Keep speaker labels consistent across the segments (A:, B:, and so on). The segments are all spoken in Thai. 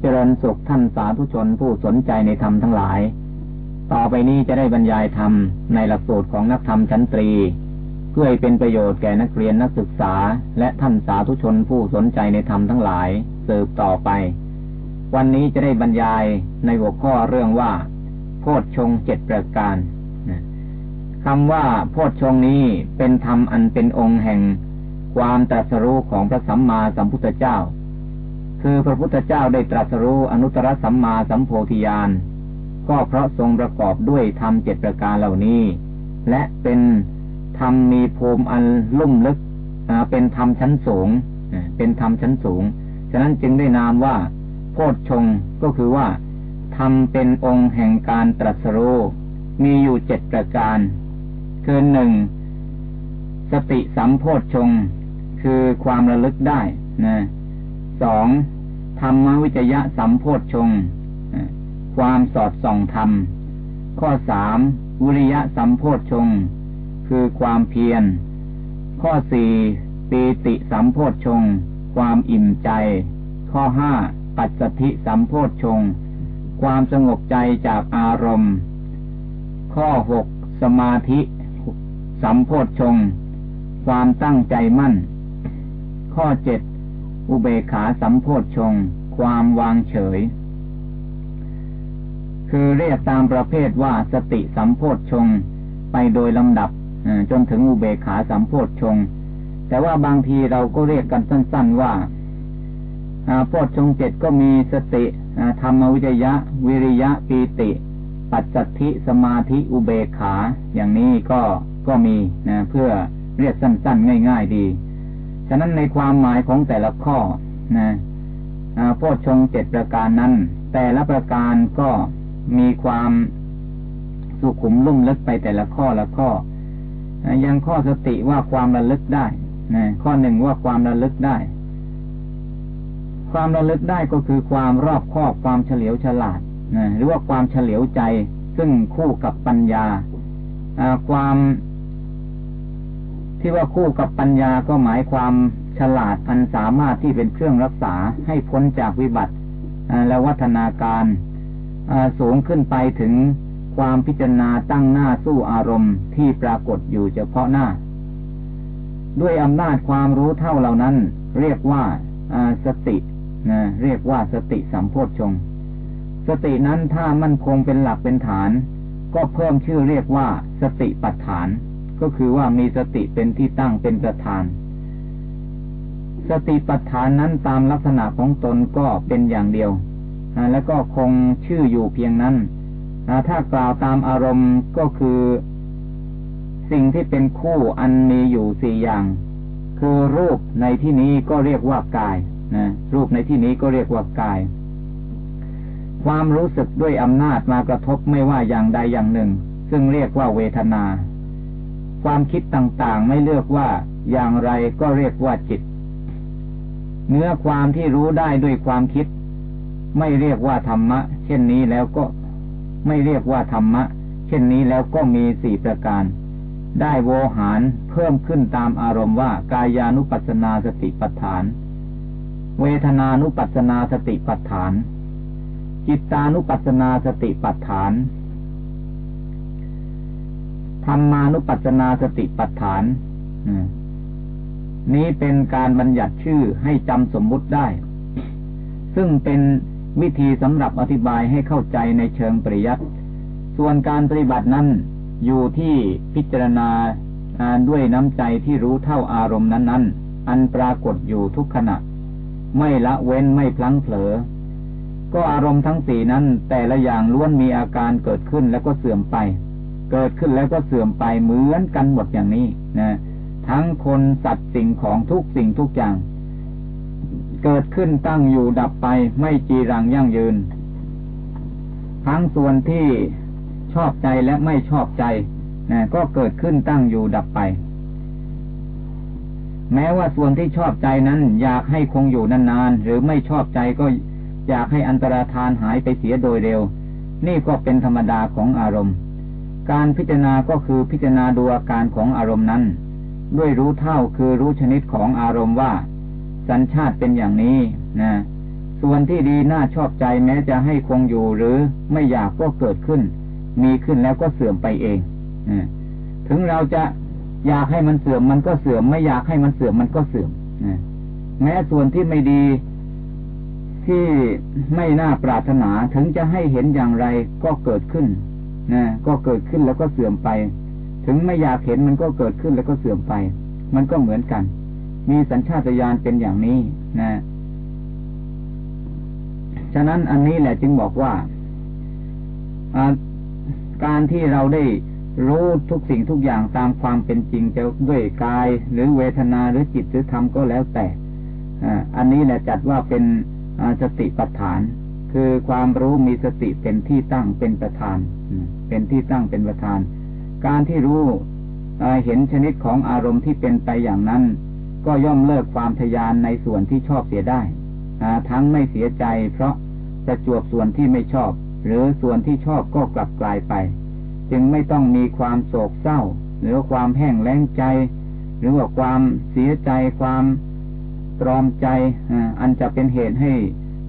A: เจริญสุขท่านสาธุชนผู้สนใจในธรรมทั้งหลาย ต่อไปนี้จะได้บรรยายธรรมในหลักสูตรของนักธรรมชั้นตรี เพื่อให้เป็นประโยชน์แก่นักเรียนนักศึกษา และท่านสาธุชนผู้สนใจในธรรมทั้งหลายสืบต่อไป วันนี้จะได้บรรยายในหัวข้อเรื่องว่า โพชฌงเจ็ดประการคำว่าโพชฌงนี้เป็นธรรมอันเป็นองค์แห่ง ความตรัสรู้ของพระสัมมาสัมพุทธเจ้า คือพระพุทธเจ้าได้ตรัสรู้อนุตตรสัมมาสัมโพธิญาณก็เพราะทรงประกอบด้วยธรรมเจ็ดประการเหล่านี้ และเป็นธรรมมีภูมิอันลุ่มลึกเป็นธรรมชั้นสูงเป็นธรรมชั้นสูง ฉะนั้นจึงได้นามว่า โพชฌงก็คือว่าธรรมเป็นองค์แห่งการตรัสรู้มีอยู่เจ็ดประการ คือหนึ่งสติสัมโพชฌงคือความระลึกได้นะ สองธรรมวิจยะสัมโพธชงความสอดส่องธรรม ข้อสามวิริยะสัมโพธชงคือความเพียร ข้อสี่ปีติสัมโพธชงความอิ่มใจ ข้อห้าปัจสถิสัมโพธชงความสงบใจจากอารมณ์ ข้อหกสมาธิสัมโพธชงความตั้งใจมั่น ข้อเจ็ด อุเบขาสัมโพธชง ความวางเฉย คือเรียกตามประเภทว่าสติสัมโพธชง ไปโดยลำดับจนถึงอุเบขาสัมโพธชง แต่ว่าบางทีเราก็เรียกกันสั้น ๆว่าโพธชงเจ็ดก็มีสติธรรมวิจยะ วิริยะปีติ ปัจจัติสมาธิอุเบขา อย่างนี้ก็ก็มีนะเพื่อเรียกสั้น ๆ ง่าย ๆ ดี ฉะนั้นในความหมายของแต่ละข้อนะโพชฌงเจ็ดประการนั้น แต่ละประการก็มีความสุขุมลุ่มลึกไปแต่ละข้อละข้อยังข้อสติว่าความระลึกได้นะข้อหนึ่งว่าความระลึกได้ ความระลึกได้ก็คือความรอบคอบความเฉลียวฉลาดนะหรือว่าความเฉลียวใจ ซึ่งคู่กับปัญญาความ ที่ว่าคู่กับปัญญาก็หมายความฉลาดอันสามารถที่เป็นเครื่องรักษาให้พ้นจากวิบัติและวัฒนาการสูงขึ้นไปถึงความพิจารณาตั้งหน้าสู้อารมณ์ที่ปรากฏอยู่เฉพาะหน้า ด้วยอำนาจความรู้เท่าเหล่านั้น เรียกว่าสตินะเรียกว่าสติสัมโพชฌงสตินั้นถ้ามั่นคงเป็นหลักเป็นฐาน ก็เพิ่มชื่อเรียกว่าสติปัฏฐาน ก็คือว่ามีสติเป็นที่ตั้งเป็นประธาน สติปัฏฐานนั้นตามลักษณะของตนก็เป็นอย่างเดียวแล้วก็คงชื่ออยู่เพียงนั้นถ้ากล่าวตามอารมณ์ก็คือ สิ่งที่เป็นคู่อันมีอยู่สี่อย่าง คือรูปในที่นี้ก็เรียกว่ากายนะรูปในที่นี้ก็เรียกว่ากาย ความรู้สึกด้วยอำนาจมากระทบไม่ว่าอย่างใดอย่างหนึ่ง ซึ่งเรียกว่าเวทนา ความคิดต่างๆ ไม่เลือกว่าอย่างไรก็เรียกว่าจิต เนื้อความที่รู้ได้ด้วยความคิด ไม่เรียกว่าธรรมะ เช่นนี้แล้วก็ไม่เรียกว่าธรรมะ เช่นนี้แล้วก็มีสี่ประการ ได้โวหารเพิ่มขึ้นตามอารมณ์ว่ากายานุปัสนาสติปัฏฐาน เวทนานุปัสนาสติปัฏฐาน จิตานุปัสนาสติปัฏฐาน ธรรมานุปัสสนาสติปัฏฐานนี้เป็นการบัญญัติชื่อให้จำสมมุติได้ ซึ่งเป็นวิธีสำหรับอธิบายให้เข้าใจในเชิงปริยัติส่วนการปฏิบัตินั้นอยู่ที่พิจารณาด้วยน้ำใจที่รู้เท่าอารมณ์นั้น ๆ อันปรากฏอยู่ทุกขณะ ไม่ละเว้นไม่พลั้งเผลอ ก็อารมณ์ทั้งสี่นั้นแต่ละอย่างล้วนมีอาการเกิดขึ้นแล้วก็เสื่อมไป เกิดขึ้นแล้วก็เสื่อมไปเหมือนกันหมดอย่างนี้นะทั้งคนสัตว์สิ่งของทุกสิ่งทุกอย่าง เกิดขึ้นตั้งอยู่ดับไปไม่จีรังยั่งยืน ทั้งส่วนที่ชอบใจและไม่ชอบใจนะก็เกิดขึ้นตั้งอยู่ดับไป แม้ว่าส่วนที่ชอบใจนั้น อยากให้คงอยู่นานๆหรือไม่ชอบใจก็อยากให้อันตรธานหายไปเสียโดยเร็ว นี่ก็เป็นธรรมดาของอารมณ์ การพิจารณาก็คือพิจารณาดูอาการของอารมณ์นั้น ด้วยรู้เท่าคือรู้ชนิดของอารมณ์ว่า สัญชาติเป็นอย่างนี้นะส่วนที่ดีน่าชอบใจแม้จะให้คงอยู่หรือไม่อยากก็เกิดขึ้น มีขึ้นแล้วก็เสื่อมไปเองถึงเราจะอยากให้มันเสื่อมมันก็เสื่อม ไม่อยากให้มันเสื่อมมันก็เสื่อมแม้ส่วนที่ไม่ดีที่ไม่น่าปรารถนาถึงจะให้เห็นอย่างไรก็เกิดขึ้น นะก็เกิดขึ้นแล้วก็เสื่อมไป ถึงไม่อยากเห็นมันก็เกิดขึ้นแล้วก็เสื่อมไป มันก็เหมือนกัน มีสัญชาตญาณเป็นอย่างนี้นะ ฉะนั้นอันนี้แหละจึงบอกว่าการที่เราได้รู้ทุกสิ่งทุกอย่างตามความเป็นจริงจะด้วยกาย หรือเวทนาหรือจิตหรือธรรมก็แล้วแต่อันนี้แหละจัดว่าเป็นสติปัฏฐาน คือความรู้มีสติเป็นที่ตั้งเป็นประธาน เป็นที่ตั้งเป็นประธาน การที่รู้เห็นชนิดของอารมณ์ที่เป็นไปอย่างนั้น ก็ย่อมเลิกความทยานในส่วนที่ชอบเสียได้ ทั้งไม่เสียใจ เพราะจะจวบส่วนที่ไม่ชอบ หรือส่วนที่ชอบก็กลับกลายไป จึงไม่ต้องมีความโศกเศร้า หรือความแห้งแล้งใจ หรือว่าความเสียใจความตรอมใจอันจะเป็นเหตุให้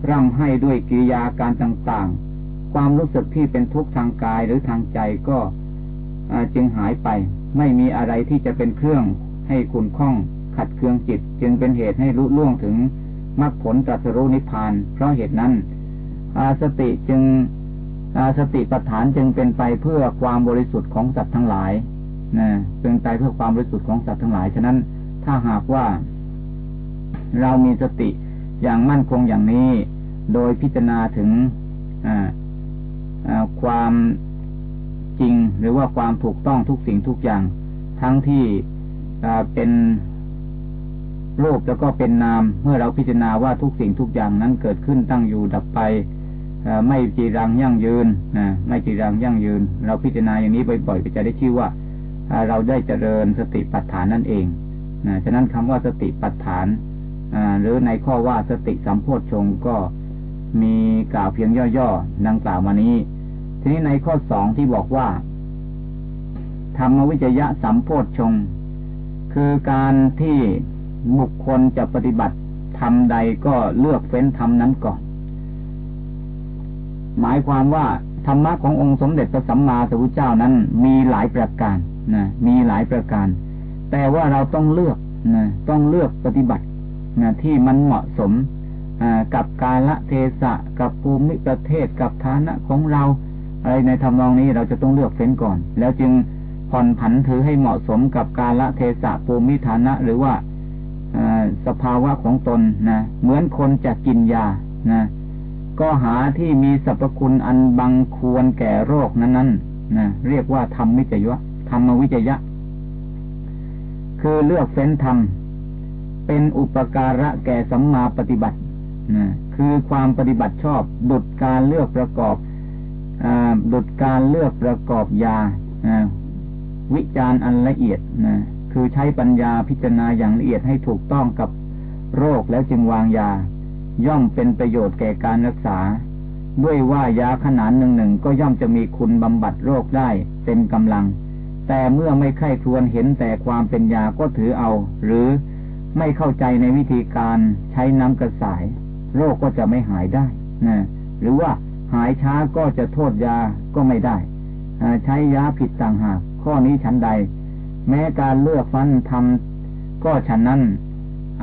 A: ร่ำให้ด้วยกิริยาการต่างๆ ความรู้สึกที่เป็นทุกข์ทางกายหรือทางใจก็จึงหายไป ไม่มีอะไรที่จะเป็นเครื่องให้คุณข้องขัดเคืองจิต จึงเป็นเหตุให้รู้ล่วงถึงมรรคผลตรัสรู้นิพพาน เพราะเหตุนั้นสติจึงสติปัฏฐานจึงเป็นไปเพื่อความบริสุทธิ์ของสัตว์ทั้งหลายนะเป็นไปเพื่อความบริสุทธิ์ของสัตว์ทั้งหลาย ฉะนั้นถ้าหากว่า เรามีสติอย่างมั่นคงอย่างนี้ โดยพิจารณาถึงความจริงหรือว่าความถูกต้องทุกสิ่งทุกอย่าง ทั้งที่เป็นรูปแล้วก็เป็นนาม เมื่อเราพิจารณาว่าทุกสิ่งทุกอย่างนั้นเกิดขึ้นตั้งอยู่ดับไปไม่จีรังยั่งยืนนะไม่จีรังยั่งยืน เราพิจารณาอย่างนี้บ่อยๆก็จะได้ชื่อว่าเราได้เจริญสติปัฏฐานนั่นเองนะฉะนั้นคำว่าสติปัฏฐานหรือในข้อว่าสติสัมโพชฌงก็ มีกล่าวเพียงย่อๆดังกล่าวมานี้ ทีนี้ในข้อสองที่บอกว่า ธรรมวิจยะสัมโพชง คือการที่บุคคลจะปฏิบัติทำใดก็เลือกเฟ้นทำนั้นก่อน หมายความว่าธรรมะขององค์สมเด็จพระสัมมาสัมพุทธเจ้านั้นมีหลายประการนะมีหลายประการ แต่ว่าเราต้องเลือกนะต้องเลือกปฏิบัตินะที่มันเหมาะสม กับกาละเทศะกับภูมิประเทศกับฐานะของเรา อะไรในทำนองนี้เราจะต้องเลือกเฟ้นก่อน แล้วจึงผ่อนผันถือให้เหมาะสมกับกาละเทศะภูมิฐานะหรือว่าสภาวะของตนนะเหมือนคนจะกินยานะก็หาที่มีสรรพคุณอันบังควรแก่โรคนั้นๆนะเรียกว่าธรรมวิจยะธรรมวิจยะ คือเลือกเฟ้นธรรม เป็นอุปการะแก่สัมมาปฏิบัติ นะคือความปฏิบัติชอบ ดุดการเลือกประกอบอดุดการเลือกประกอบยาวิจารณ์อันละเอียดนะคือใช้ปัญญาพิจารณาอย่างละเอียดให้ถูกต้องกับโรคแล้วจึงวางยา ย่อมเป็นประโยชน์แก่การรักษา ด้วยว่ายาขนาดหนึ่งหนึ่งก็ย่อมจะมีคุณบำบัดโรคได้เต็มกำลัง แต่เมื่อไม่ใคร่ครวญเห็นแต่ความเป็นยาก็ถือเอา หรือไม่เข้าใจในวิธีการใช้น้ำกระสาย โรคก็จะไม่หายได้นะหรือว่าหายช้าก็จะโทษยาก็ไม่ได้ใช้ยาผิดต่างหากข้อนี้ฉันใด แม้การเลือกฟันทำก็ฉันนั้น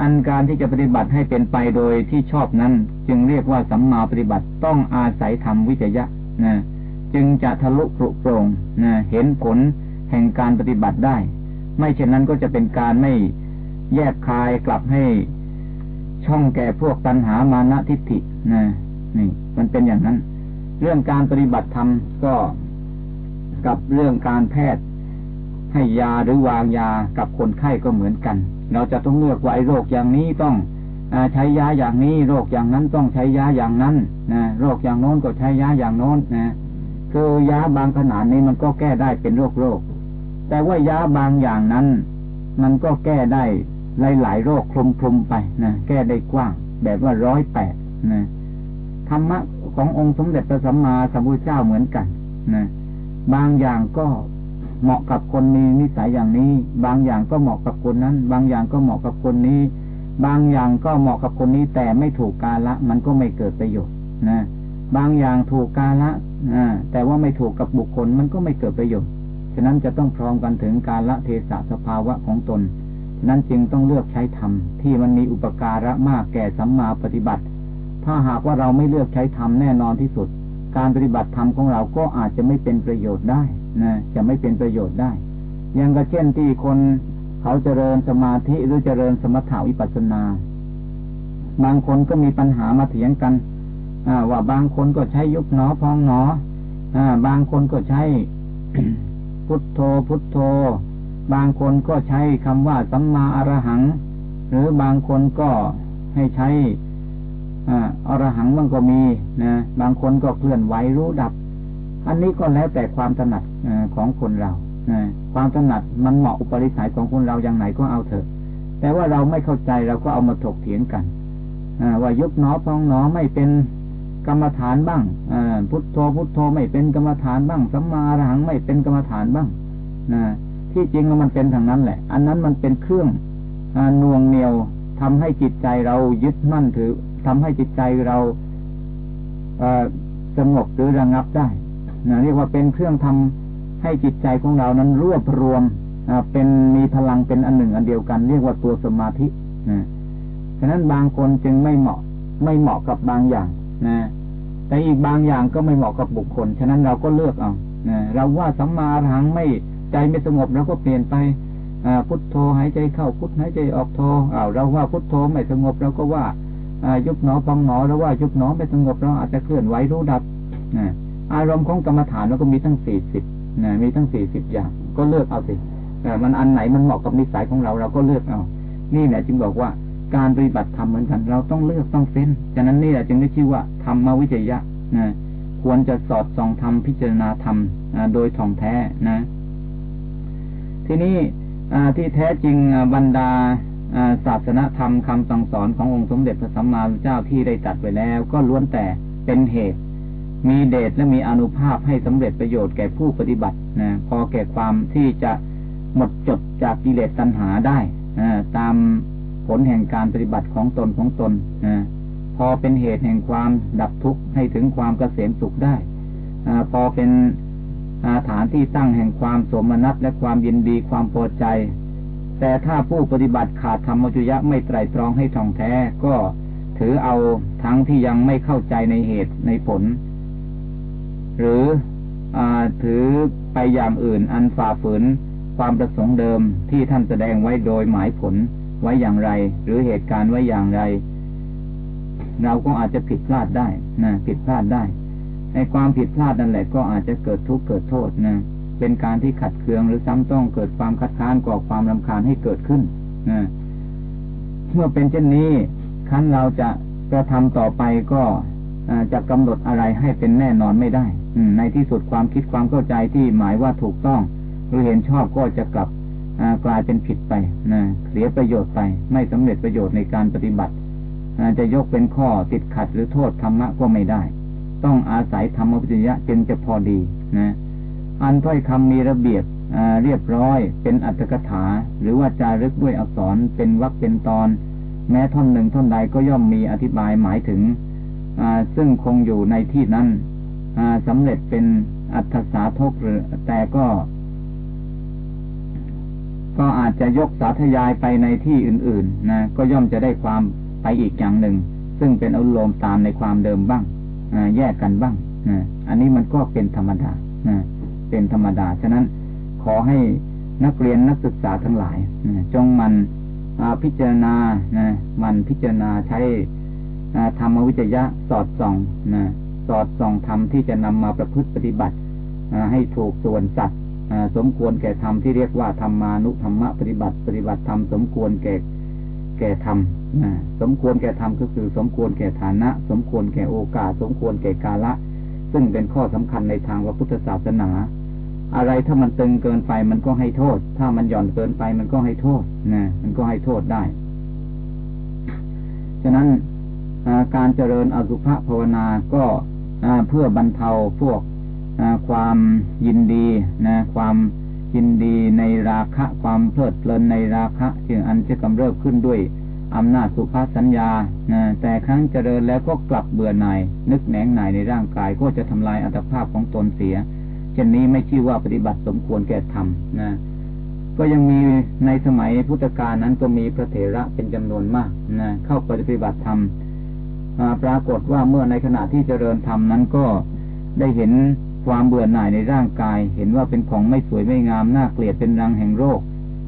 A: อันการที่จะปฏิบัติให้เป็นไปโดยที่ชอบนั้น จึงเรียกว่าสัมมาปฏิบัติต้องอาศัยธรรมวิจยะนะจึงจะทะลุปรุโปรงนะเห็นผลแห่งการปฏิบัติได้ ไม่เช่นนั้นก็จะเป็นการไม่แยกคายกลับให้ ช่องแก่พวกตัณหามานะทิฏฐินะนี่มันเป็นอย่างนั้น เรื่องการปฏิบัติธรรมก็กับเรื่องการแพทย์ ให้ยาหรือวางยากับคนไข้ก็เหมือนกัน เราจะต้องเลือกว่าไอ้โรคอย่างนี้ต้องใช้ยาอย่างนี้ โรคอย่างนั้นต้องใช้ยาอย่างนั้นนะโรคอย่างโน้นก็ใช้ยาอย่างโน้นนะคือยาบางขนาดนี้มันก็แก้ได้เป็นโรคโรคแต่ว่ายาบางอย่างนั้น มันก็แก้ได้ หลายหลายโรคคลุมคลุมไปนะแก้ได้กว้าง แบบว่าร้อยแปดนะธรรมะขององค์สมเด็จพระสัมมาสัมพุทธเจ้าเหมือนกันนะบางอย่างก็เหมาะกับคนมีนิสัยอย่างนี้ บางอย่างก็เหมาะกับคนนั้น บางอย่างก็เหมาะกับคนนี้ บางอย่างก็เหมาะกับคนนี้แต่ไม่ถูกกาละ มันก็ไม่เกิดประโยชน์นะบางอย่างถูกกาละแต่ว่าไม่ถูกกับบุคคลมันก็ไม่เกิดประโยชน์ ฉะนั้นจะต้องพร้อมกันถึงกาละเทศะสภาวะของตน นั้นจึงต้องเลือกใช้ธรรมที่มันมีอุปการะมากแก่สัมมาปฏิบัติ ถ้าหากว่าเราไม่เลือกใช้ธรรมแน่นอนที่สุด การปฏิบัติธรรมของเราก็อาจจะไม่เป็นประโยชน์ได้นะจะไม่เป็นประโยชน์ได้อย่างก็เช่นที่คนเขาเจริญสมาธิหรือเจริญสมถาวิปัสสนา บางคนก็มีปัญหามาเถียงกันว่าบางคนก็ใช้ยุบหนอพองหนอ บางคนก็ใช้พุทโธพุทโธ บางคนก็ใช้คำว่าสัมมาอรหัง หรือบางคนก็ให้ใช้อรหังมันก็มีนะบางคนก็เคลื่อนไหวรู้ดับ อันนี้ก็แล้วแต่ความถนัดของคนเราความถนัดมันเหมาะอุปนิสัยของคนเราอย่างไหนก็เอาเถอะ แต่ว่าเราไม่เข้าใจเราก็เอามาถกเถียงกันว่ายุบหนอพองหนอไม่เป็นกรรมฐานบ้างอพุทโธพุทโธไม่เป็นกรรมฐานบ้างสัมมาอรหังไม่เป็นกรรมฐานบ้างนะ ที่จริงมันเป็นทางนั้นแหละ อันนั้นมันเป็นเครื่องอนวงเหนียวทำให้จิตใจเรายึดมั่นถือทำให้จิตใจเราเสงบหรือระงับได้นะเรียกว่าเป็นเครื่องทำให้จิตใจของเรานั้นรวบรวมเป็นมีพลังเป็นอันหนึ่งอันเดียวกัน เรียกว่าตัวสมาธินะฉะนั้นบางคนจึงไม่เหมาะไม่เหมาะกับบางอย่างนะแต่อีกบางอย่างก็ไม่เหมาะกับบุคคล ฉะนั้นเราก็เลือกเอานะเราว่าสัมมาหังไม่ ใจไม่สงบเราก็เปลี่ยนไปพุทโธหายใจเข้าพุทหายใจออกโธอ้าวเราว่าพุทโธไม่สงบเราก็ว่ายุบหนอพองหนอเราว่ายุบหนอไม่สงบเราอาจจะเคลื่อนไหวรู้ดับอารมณ์ของกรรมฐานเราก็มีทั้งสี่สิบมีทั้งสี่สิบอย่าง ก็เลือกเอาสิมันอันไหนมันเหมาะกับนิสัยของเราเราก็เลือกเอานี่แหละจึงบอกว่าการปฏิบัติธรรมเหมือนกัน เราต้องเลือกต้องเฟ้นฉะนั้นนี่แหละจึงได้ชื่อว่าธรรมวิจยะนะควรจะสอดส่องธรรมพิจารณาธรรมโดยท่องแท้นะ ทีนี้ที่แท้จริงบรรดาศาสนาธรรมคำสั่งสอนขององค์สมเด็จพระสัมมาสัมพุทธเจ้าที่ได้ตัดไว้แล้ว ก็ล้วนแต่เป็นเหตุ มีเดชและมีอนุภาพให้สำเร็จประโยชน์แก่ผู้ปฏิบัตินะพอแก่ความที่จะหมดจดจากกิเลสตัณหาได้ตามผลแห่งการปฏิบัติของตนของตนนะพอเป็นเหตุแห่งความดับทุกข์ให้ถึงความเกษมสุขได้อพอเป็น ฐานที่ตั้งแห่งความสมนัตและความยินดีความพอใจ แต่ถ้าผู้ปฏิบัติขาดธรรมจุยะไม่ไตรตรองให้ท่องแท้ ก็ถือเอาทั้งที่ยังไม่เข้าใจในเหตุในผล หรืออถือไปอย่างอื่นอันฝ่าฝืนความประสงค์เดิมที่ท่านแสดงไว้โดยหมายผลไว้อย่างไร หรือเหตุการณ์ไว้อย่างไร เราก็อาจจะผิดพลาดได้นะผิดพลาดได้ ในความผิดพลาดนั่นแหละก็อาจจะเกิดทุกข์เกิดโทษนะเป็นการที่ขัดเคืองหรือซ้ำต้องเกิดความคัดค้านก่อความลำคาญให้เกิดขึ้นนะเมื่อเป็นเช่นนี้ขั้นเราจะกระทำต่อไปก็จะกำหนดอะไรให้เป็นแน่นอนไม่ได้ในที่สุดความคิดความเข้าใจที่หมายว่าถูกต้อง หรือเห็นชอบก็จะกลับกลายเป็นผิดไปนะเสียประโยชน์ไป ไม่สำเร็จประโยชน์ในการปฏิบัติจะยกเป็นข้อติดขัดหรือโทษธรรมะก็ไม่ได้ ต้องอาศัยธรรมวิจยะจึงจะพอดีนะอันถ้อยคำมีระเบียบเรียบร้อยเป็นอัตถกถา หรือว่าจารึกด้วยอักษรเป็นวรรคเป็นตอน แม้ท่อนหนึ่งท่อนใดก็ย่อมมีอธิบายหมายถึงซึ่งคงอยู่ในที่นั้นสำเร็จเป็นอัตถสาทกหรือ แต่ก็ ก็อาจจะยกสาธยายไปในที่อื่น ๆ นะ ก็ย่อมจะได้ความไปอีกอย่างหนึ่ง ซึ่งเป็นอารมณ์ตามในความเดิมบ้าง แยกกันบ้างอันนี้มันก็เป็นธรรมดาเป็นธรรมดา ฉะนั้นขอให้นักเรียนนักศึกษาทั้งหลายจงมันพิจารณามันพิจารณาใช้ธรรมวิจยะสอดส่องสอดส่องธรรมที่จะนำมาประพฤติปฏิบัติให้ถูกส่วนสัตว์สมควรแก่ธรรมที่เรียกว่าธรรมานุธรรมะปฏิบัติ ปฏิบัติธรรมสมควรแก่ แก่ธรรมสมควรแก่ธรรมก็คือ สมควรแก่ฐานะ สมควรแก่โอกาส สมควรแก่กาละ ซึ่งเป็นข้อสำคัญในทางพระพุทธศาสนา อะไรถ้ามันตึงเกินไปมันก็ให้โทษ ถ้ามันหย่อนเกินไปมันก็ให้โทษนะมันก็ให้โทษได้ ฉะนั้นการเจริญอสุภภาวนาก็เพื่อบรรเทาพวกความยินดีนะความ ยินดีในราคะความเพลิดเพลินในราคะจึงอันจะกำเริบขึ้นด้วยอำนาจสุภาษสัญญา แต่ครั้งเจริญแล้วก็กลับเบื่อหน่าย นึกแหนงหน่ายในร่างกายก็จะทำลายอัตภาพของตนเสีย เช่นนี้ไม่ชื่อว่าปฏิบัติสมควรแก่ธรรมนะ ก็ยังมีในสมัยพุทธกาลนั้นก็มีพระเถระเป็นจำนวนมากนะเข้าปฏิบัติธรรมปรากฏว่าเมื่อในขณะที่เจริญธรรมนั้นก็ได้เห็น ความเบื่อหน่ายในร่างกาย เห็นว่าเป็นของไม่สวยไม่งามน่าเกลียดเป็นรังแห่งโรค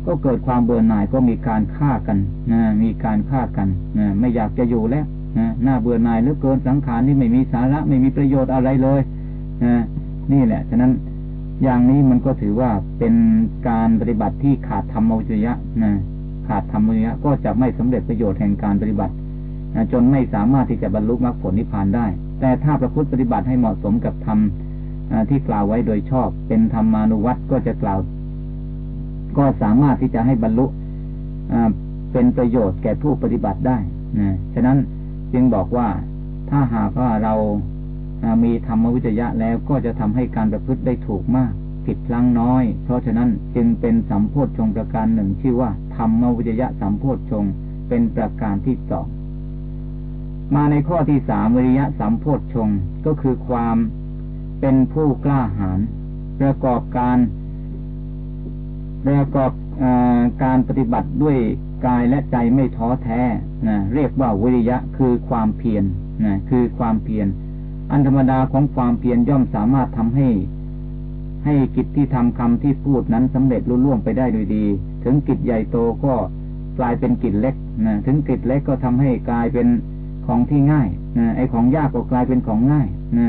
A: ก็เกิดความเบื่อหน่ายก็มีการฆ่ากันนะมีการฆ่ากันนะไม่อยากจะอยู่แล้วนะน่าเบื่อหน่ายเหลือเกินสังขารนี่ไม่มีสาระไม่มีประโยชน์อะไรเลยนะนี่แหละฉะนั้นอย่างนี้มันก็ถือว่าเป็นการปฏิบัติที่ขาดธรรมวิจยะนะขาดธรรมวิจยะก็จะไม่สำเร็จประโยชน์แห่งการปฏิบัตินะจนไม่สามารถที่จะบรรลุมรรคผลนิพพานได้ แต่ถ้าประพฤติปฏิบัติให้เหมาะสมกับธรรม ที่กล่าวไว้โดยชอบ เป็นธรรมานุวัตก็จะกล่าว ก็สามารถที่จะให้บรรลุเป็นประโยชน์แก่ผู้ปฏิบัติได้นะฉะนั้นจึงบอกว่าถ้าหากว่าเรามีธรรมวิจยะแล้วก็จะทำให้การประพฤติได้ถูกมาก ผิดพลั้งน้อย เพราะฉะนั้นจึงเป็นสัมโพธชงประการหนึ่ง ชื่อว่าธรรมวิจยะสัมโพธชงเป็นประการที่สองมาในข้อที่สามวิริยะสัมโพธชงก็คือความ เป็นผู้กล้าหาญประกอบการประกอบอการปฏิบัติด้วยกายและใจไม่ท้อแท้นะเรียกว่าวิริยะคือความเพียรนะคือความเพียรอันธรรมดาของความเพียรย่อมสามารถทำให้ ให้กิจที่ทำคำที่พูดนั้นสำเร็จรุ่ล่วงไปได้โดยดี ถึงกิจใหญ่โตก็กลายเป็นกิจเล็กนะถึงกิจเล็กก็ทำให้กลายเป็นของที่ง่ายนะไอของยากก็กลายเป็นของง่ายนะ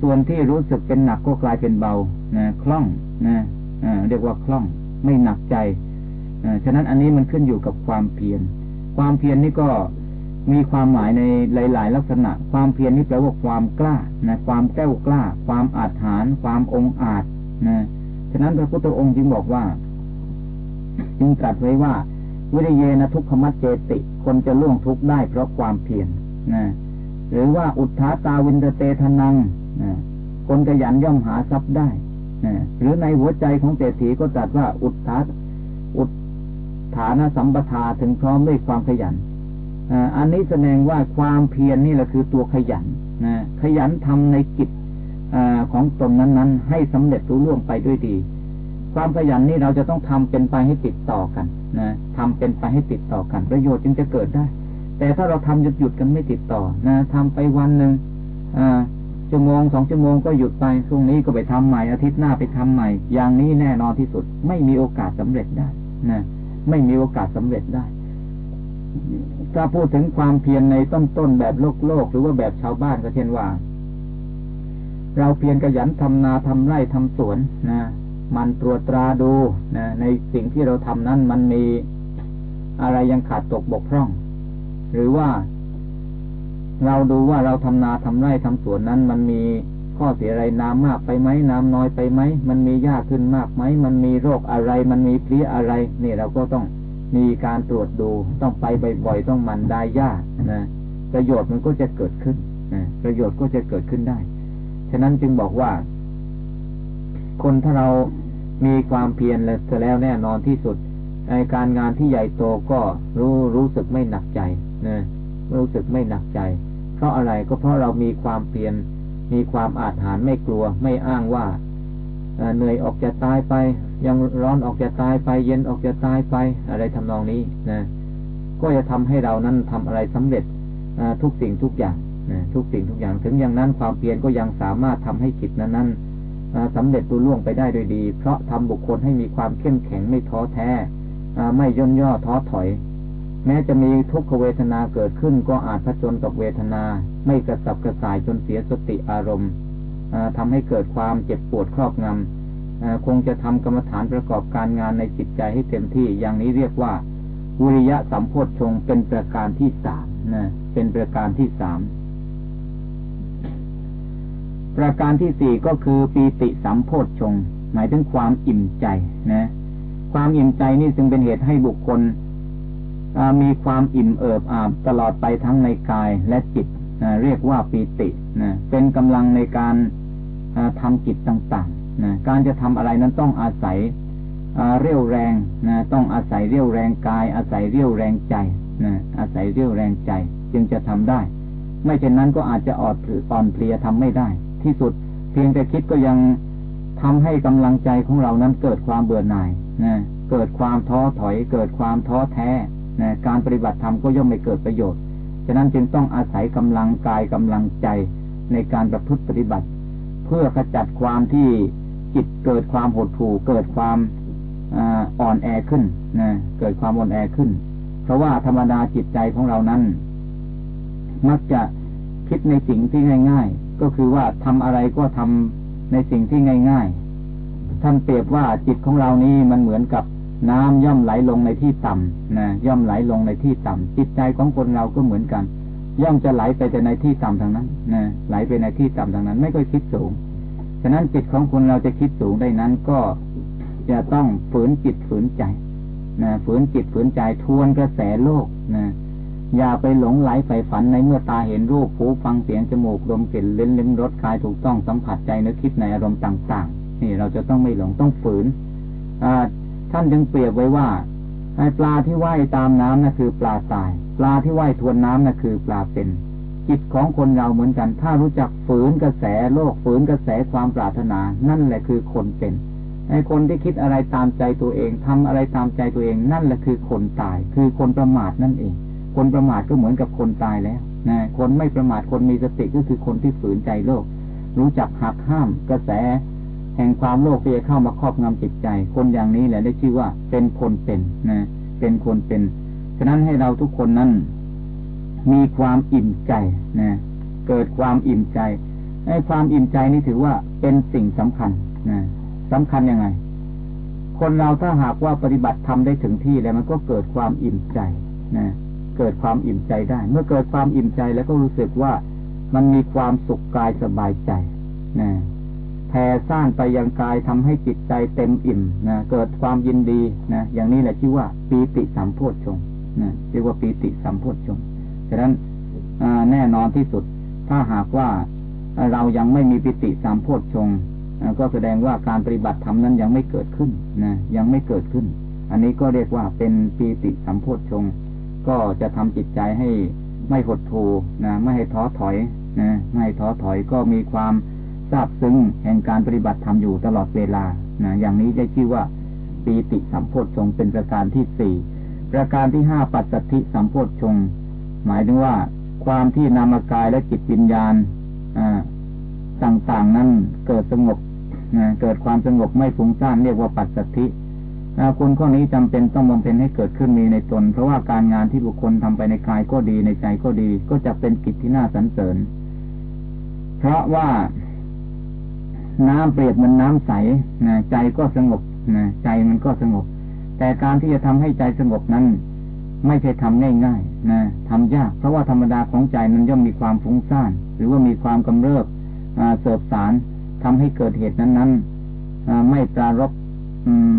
A: ส่วนที่รู้สึกเป็นหนักก็กลายเป็นเบานะคล่องนะเรียกว่าคล่อง ไม่หนักใจฉะนั้นอันนี้มันขึ้นอยู่กับความเพียรความเพียรนี่ก็มีความหมายในหลาย ๆ ลักษณะ ความเพียรนี่แปลว่าความกล้านะความแก้วกล้า ความอาถรรความองอาจนะฉะนั้นพระพุทธองค์จึงบอกว่าจึงตรัสไว้ว่า วิริเยนะทุกขมัจเจติ คนจะล่วงทุกข์ได้เพราะความเพียรนะหรือว่าอุทธาตาวินเตเตทนัง คนขยันย่อมหาทรัพย์ได้หรือในหัวใจของเศรษฐีก็ตรัสว่าอุทธาอุทฐานสัมปทาถึงพร้อมด้วยความขยันอันนี้แสดงว่าความเพียรนนี่แหละคือตัวขยันนะขยันทำในกิจอของตนนั้น ๆ ให้สำเร็จรู้ล่วงไปด้วยดี ความขยันนี่เราจะต้องทำเป็นไปให้ติดต่อกันนะทำเป็นไปให้ติดต่อกัน ประโยชน์จึงจะเกิดได้ แต่ถ้าเราทำหยุดหยุดกันไม่ติดต่อนะทำไปวันหนึ่ง ชั่วโมงสองชั่วโมงก็หยุดไปพรุ่งนี้ก็ไปทำใหม่อาทิตย์หน้าไปทำใหม่ อย่างนี้แน่นอนที่สุด ไม่มีโอกาสสำเร็จได้นะไม่มีโอกาสสำเร็จได้ถ้าพูดถึงความเพียรในต้นต้นแบบโลกโลกหรือว่าแบบชาวบ้านก็เช่นว่า เราเพียรขยันทำนาทำไร่ทำสวนนะมันตรวจตราดูนะในสิ่งที่เราทำนั้นมันมีอะไรยังขาดตกบกพร่อง หรือว่า เราดูว่าเราทำนาทำไร่ทำสวนนั้น มันมีข้อเสียอะไรน้ำมากไปไหมน้ำน้อยไปไหมมันมีหญ้าขึ้นมากไหมมันมีโรคอะไร มันมีเพลี้ยอะไรนี่เราก็ต้องมีการตรวจดูต้องไปบ่อยๆต้องมันได้ยากนะประโยชน์มันก็จะเกิดขึ้นนะประโยชน์ก็จะเกิดขึ้นได้ ฉะนั้นจึงบอกว่า คนถ้าเรามีความเพียรแล้วแน่นอนที่สุดในการงานที่ใหญ่โตก็รู้รู้สึกไม่หนักใจนะ รู้สึกไม่หนักใจ เพราะอะไรก็เพราะเรามีความเพียรมีความอาถรรพ์ไม่กลัว ไม่อ้างว่าเหนื่อยออกจะตายไป ยังร้อนออกจะตายไป เย็นออกจะตายไป อะไรทำนองนี้นะก็จะทำให้เรานั้นทำอะไรสำเร็จทุกสิ่งทุกอย่างนะทุกสิ่งทุกอย่างถึงอย่างนั้นความเพียรก็ยังสามารถทำให้จิตนั้นนั้นสำเร็จตัวล่วงไปได้โดยดี เพราะทำบุคคลให้มีความเข้มแข็งไม่ท้อแท้ไม่ย่นย่อท้อถอย แม้จะมีทุกขเวทนาเกิดขึ้น ก็อาจผจญกับเวทนา ไม่กระสับกระส่ายจนเสียสติอารมณ์ทำให้เกิดความเจ็บปวดครอบงำคงจะทำกรรมฐานประกอบการงานในจิตใจให้เต็มที่ อย่างนี้เรียกว่าวิริยะสัมโพชงเป็นประการที่สามนะเป็นประการที่สามประการที่สี่ก็คือปีติสัมโพชงหมายถึงความอิ่มใจนะ ความอิ่มใจนี่จึงเป็นเหตุให้บุคคล มีความอิ่มเอิบอาบตลอดไปทั้งในกายและจิตเรียกว่าปีตินะเป็นกำลังในการทำกิจต่างๆนะการจะทำอะไรนั้นต้องอาศัยเรี่ยวแรงนะต้องอาศัยเรี่ยวแรงกาย อาศัยเรี่ยวแรงใจนะอาศัยเรี่ยวแรงใจ จึงจะทำได้ ไม่เช่นนั้นก็อาจจะอดอ่อนเพลียทำไม่ได้ ที่สุดเพียงแต่คิดก็ยังทำให้กำลังใจของเรานั้นเกิดความเบื่อหน่ายนะเกิดความท้อถอย เกิดความท้อแท้ นะการปฏิบัติธรรมก็ย่อมไม่เกิดประโยชน์ ฉะนั้นจึงต้องอาศัยกำลังกายกำลังใจในการประพฤติปฏิบัติ เพื่อขจัดความที่จิตเกิดความหดหู่เกิดความอ่อนแอขึ้นนะเกิดความอ่อนแอขึ้น เพราะว่าธรรมดาจิตใจของเรานั้น มักจะคิดในสิ่งที่ง่าย ๆ ก็คือว่าทำอะไรก็ทำในสิ่งที่ง่าย ๆ ท่านเปรียบว่าจิตของเรานี้มันเหมือนกับ น้ำย่อมไหลลงในที่ต่ำนะย่อมไหลลงในที่ต่ำจิตใจของคนเราก็เหมือนกัน ย่อมจะไหลไปแต่ในที่ต่ำทางนั้นนะไหลไปในที่ต่ำทางนั้น ไม่ค่อยคิดสูง ฉะนั้นจิตของคนเราจะคิดสูงได้นั้นก็จะต้องฝืนจิตฝืนใจนะฝืนจิตฝืนใจทวนกระแสโลกนะอย่าไปหลงไหลใฝ่ฝันในเมื่อตาเห็นรูปหูฟังเสียงจมูกลมกลิ่นลิ้นลิ้มรสกายถูกต้องสัมผัสใจนึกคิดในอารมณ์ต่าง ๆ นี่เราจะต้องไม่หลงต้องฝืน ท่านจึงเปรียบไว้ว่าไอ้ปลาที่ว่ายตามน้ำนั่นคือปลาตาย ปลาที่ว่ายทวนน้ำนั่นคือปลาเป็นจิตของคนเราเหมือนกัน ถ้ารู้จักฝืนกระแสโลกฝืนกระแสความปรารถนา นั่นแหละคือคนเป็นไอ้คนที่คิดอะไรตามใจตัวเองทำอะไรตามใจตัวเอง นั่นแหละคือคนตาย คือคนประมาทนั่นเอง คนประมาทก็เหมือนกับคนตายแล้วนะคนไม่ประมาทคนมีสติก็คือคนที่ฝืนใจโลก รู้จักหักห้ามกระแส แห่งความโลภที่จะเข้ามาครอบงำจิตใจ คนอย่างนี้แหละได้ชื่อว่าเป็นคนเป็นนะเป็นคนเป็น ฉะนั้นให้เราทุกคนนั้น มีความอิ่มใจนะเกิดความอิ่มใจไอ้ความอิ่มใจนี่ถือว่าเป็นสิ่งสำคัญนะสำคัญยังไง คนเราถ้าหากว่าปฏิบัติทำได้ถึงที่แล้วมันก็เกิดความอิ่มใจนะเกิดความอิ่มใจได้ เมื่อเกิดความอิ่มใจแล้วก็รู้สึกว่ามันมีความสุขกายสบายใจนะ ผ่ซ่านไปยังกายทำให้จิตใจเต็มอิ่มนะเกิดความยินดีนะอย่างนี้แหละชื่อว่าปีติสัมโพชฌงนะเรียกว่าปีติสัมโพชฌงฉะนั้นแน่นอนที่สุด ถ้าหากว่าเรายังไม่มีปิติสัมโพชฌงก็แสดงว่าการปฏิบัติธรรมนั้นยังไม่เกิดขึ้นนะยังไม่เกิดขึ้น อันนี้ก็เรียกว่าเป็นปีติสัมโพชฌงก็จะทำจิตใจให้ไม่หดทูนะไม่ให้ท้อถอยนะไม่ให้ท้อถอยก็มีความ ทราบซึ้งแห่งการปฏิบัติธรรมอยู่ตลอดเวลานะอย่างนี้ได้ชื่อว่าปีติสัมโพชฌงเป็นประการที่สี่ประการที่ห้าปัสสัทธิสัมโพชฌงหมายถึงว่าความที่นามกายและจิตวิญญาณต่างๆ นั้นเกิดสงบเกิดความสงบไม่ฟุ้งซ่านเรียกว่าปัสสัทธิคุณข้อนี้จำเป็นต้องบำเพ็ญให้เกิดขึ้นมีในตน เพราะว่าการงานที่บุคคลทำไปในกายก็ดีในใจก็ดี ก็จะเป็นกิจที่น่าสรรเสริญ เพราะว่า น้ำเปรียบเหมือนน้ำใสนะใจก็สงบนะใจมันก็สงบ แต่การที่จะทำให้ใจสงบนั้น ไม่ใช่ทำง่ายๆนะทำยาก เพราะว่าธรรมดาของใจมันย่อมมีความฟุ้งซ่าน หรือว่ามีความกำเริบเสบสารทำให้เกิดเหตุนั้นๆไม่ปรารบ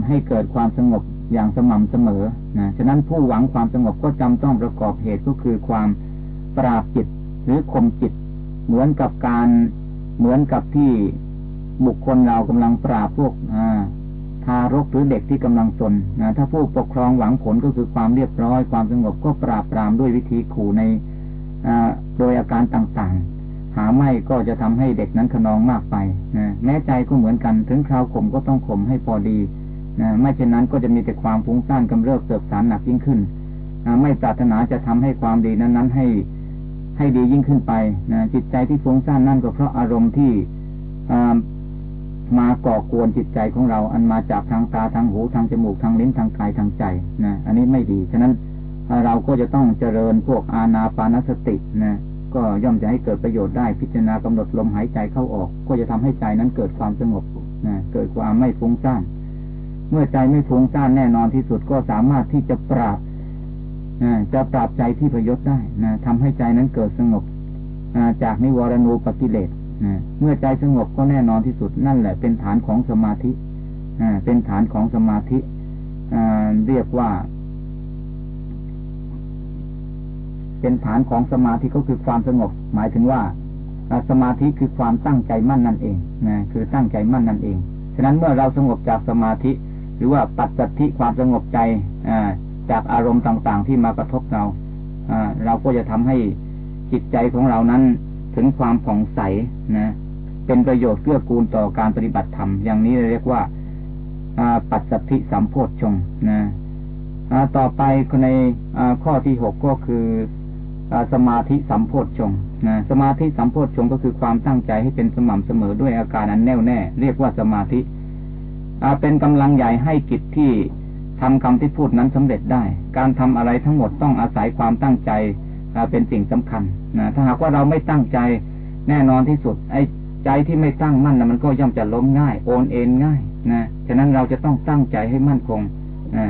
A: ให้เกิดความสงบอย่างสม่ำเสมอนะฉะนั้นผู้หวังความสงบก็จำต้องประกอบเหตุก็คือความปราบจิตหรือข่มจิต เหมือนกับการเหมือนกับที่ บุคคลเรากำลังปราบพวกทารกหรือเด็กที่กำลังสนนะถ้าผู้ปกครองหวังผลก็คือความเรียบร้อย ความสงบก็ปราบปรามด้วยวิธีขู่ในโดยอาการต่างๆ หาไม่ก็จะทำให้เด็กนั้นขนองมากไปนะแม้ใจก็เหมือนกันถึงคราวข่มก็ต้องข่มให้พอดีนะไม่เช่นนั้นก็จะมีแต่ความฟุ้งซ่านกำเริบเสบสารหนักยิ่งขึ้นนะไม่ปรารถนาจะทำให้ความดีนั้นๆให้ให้ดียิ่งขึ้นไปนะจิตใจที่ฟุ้งซ่านนั่นก็เพราะอารมณ์ที่ มาก่อกวนจิตใจของเรา อันมาจากทางตาทางหูทางจมูกทางลิ้นทางกายทางใจนะอันนี้ไม่ดีฉะนั้นเราก็จะต้องเจริญพวกอาณาปานสตินะก็ย่อมจะให้เกิดประโยชน์ได้พิจารณากำหนดลมหายใจเข้าออก ก็จะทำให้ใจนั้นเกิดความสงบนะเกิดความไม่ฟุ้งซ่านเมื่อใจไม่ฟุ้งซ่านแน่นอนที่สุดก็สามารถที่จะปราบนะจะปราบใจที่พยศได้นะทำให้ใจนั้นเกิดสงบจากนิวรณูปกิเลส เมื่อใจสงบก็แน่นอนที่สุดนั่นแหละเป็นฐานของสมาธิเป็นฐานของสมาธิเรียกว่า เป็นฐานของสมาธิก็คือความสงบ หมายถึงว่าสมาธิคือความตั้งใจมั่นนั่นเองนะคือตั้งใจมั่นนั่นเองฉะนั้นเมื่อเราสงบจากสมาธิ หรือว่าปัจจัติความสงบใจจากอารมณ์ต่าง ๆ ที่มากระทบเราเราก็จะทำให้จิตใจของเรานั้น ถึงความผ่องใสนะ เป็นประโยชน์เกื้อกูลต่อการปฏิบัติธรรม อย่างนี้เรียกว่าปัจสัทธิสัมโพชฌงนะต่อไปในข้อที่หกก็คือสมาธิสัมโพชฌงนะสมาธิสัมโพชฌงก็คือความตั้งใจให้เป็นสม่ำเสมอด้วยอาการอันแน่วแน่ เรียกว่าสมาธิเป็นกำลังใหญ่ให้กิจที่ทำคำที่พูดนั้นสำเร็จได้ การทำอะไรทั้งหมดต้องอาศัยความตั้งใจ เป็นสิ่งสำคัญนะถ้าหากว่าเราไม่ตั้งใจแน่นอนที่สุด ไอ้ใจที่ไม่ตั้งมั่นนะมันก็ย่อมจะล้มง่าย โอนเอ็นง่ายนะฉะนั้นเราจะต้องตั้งใจให้มั่นคงนะ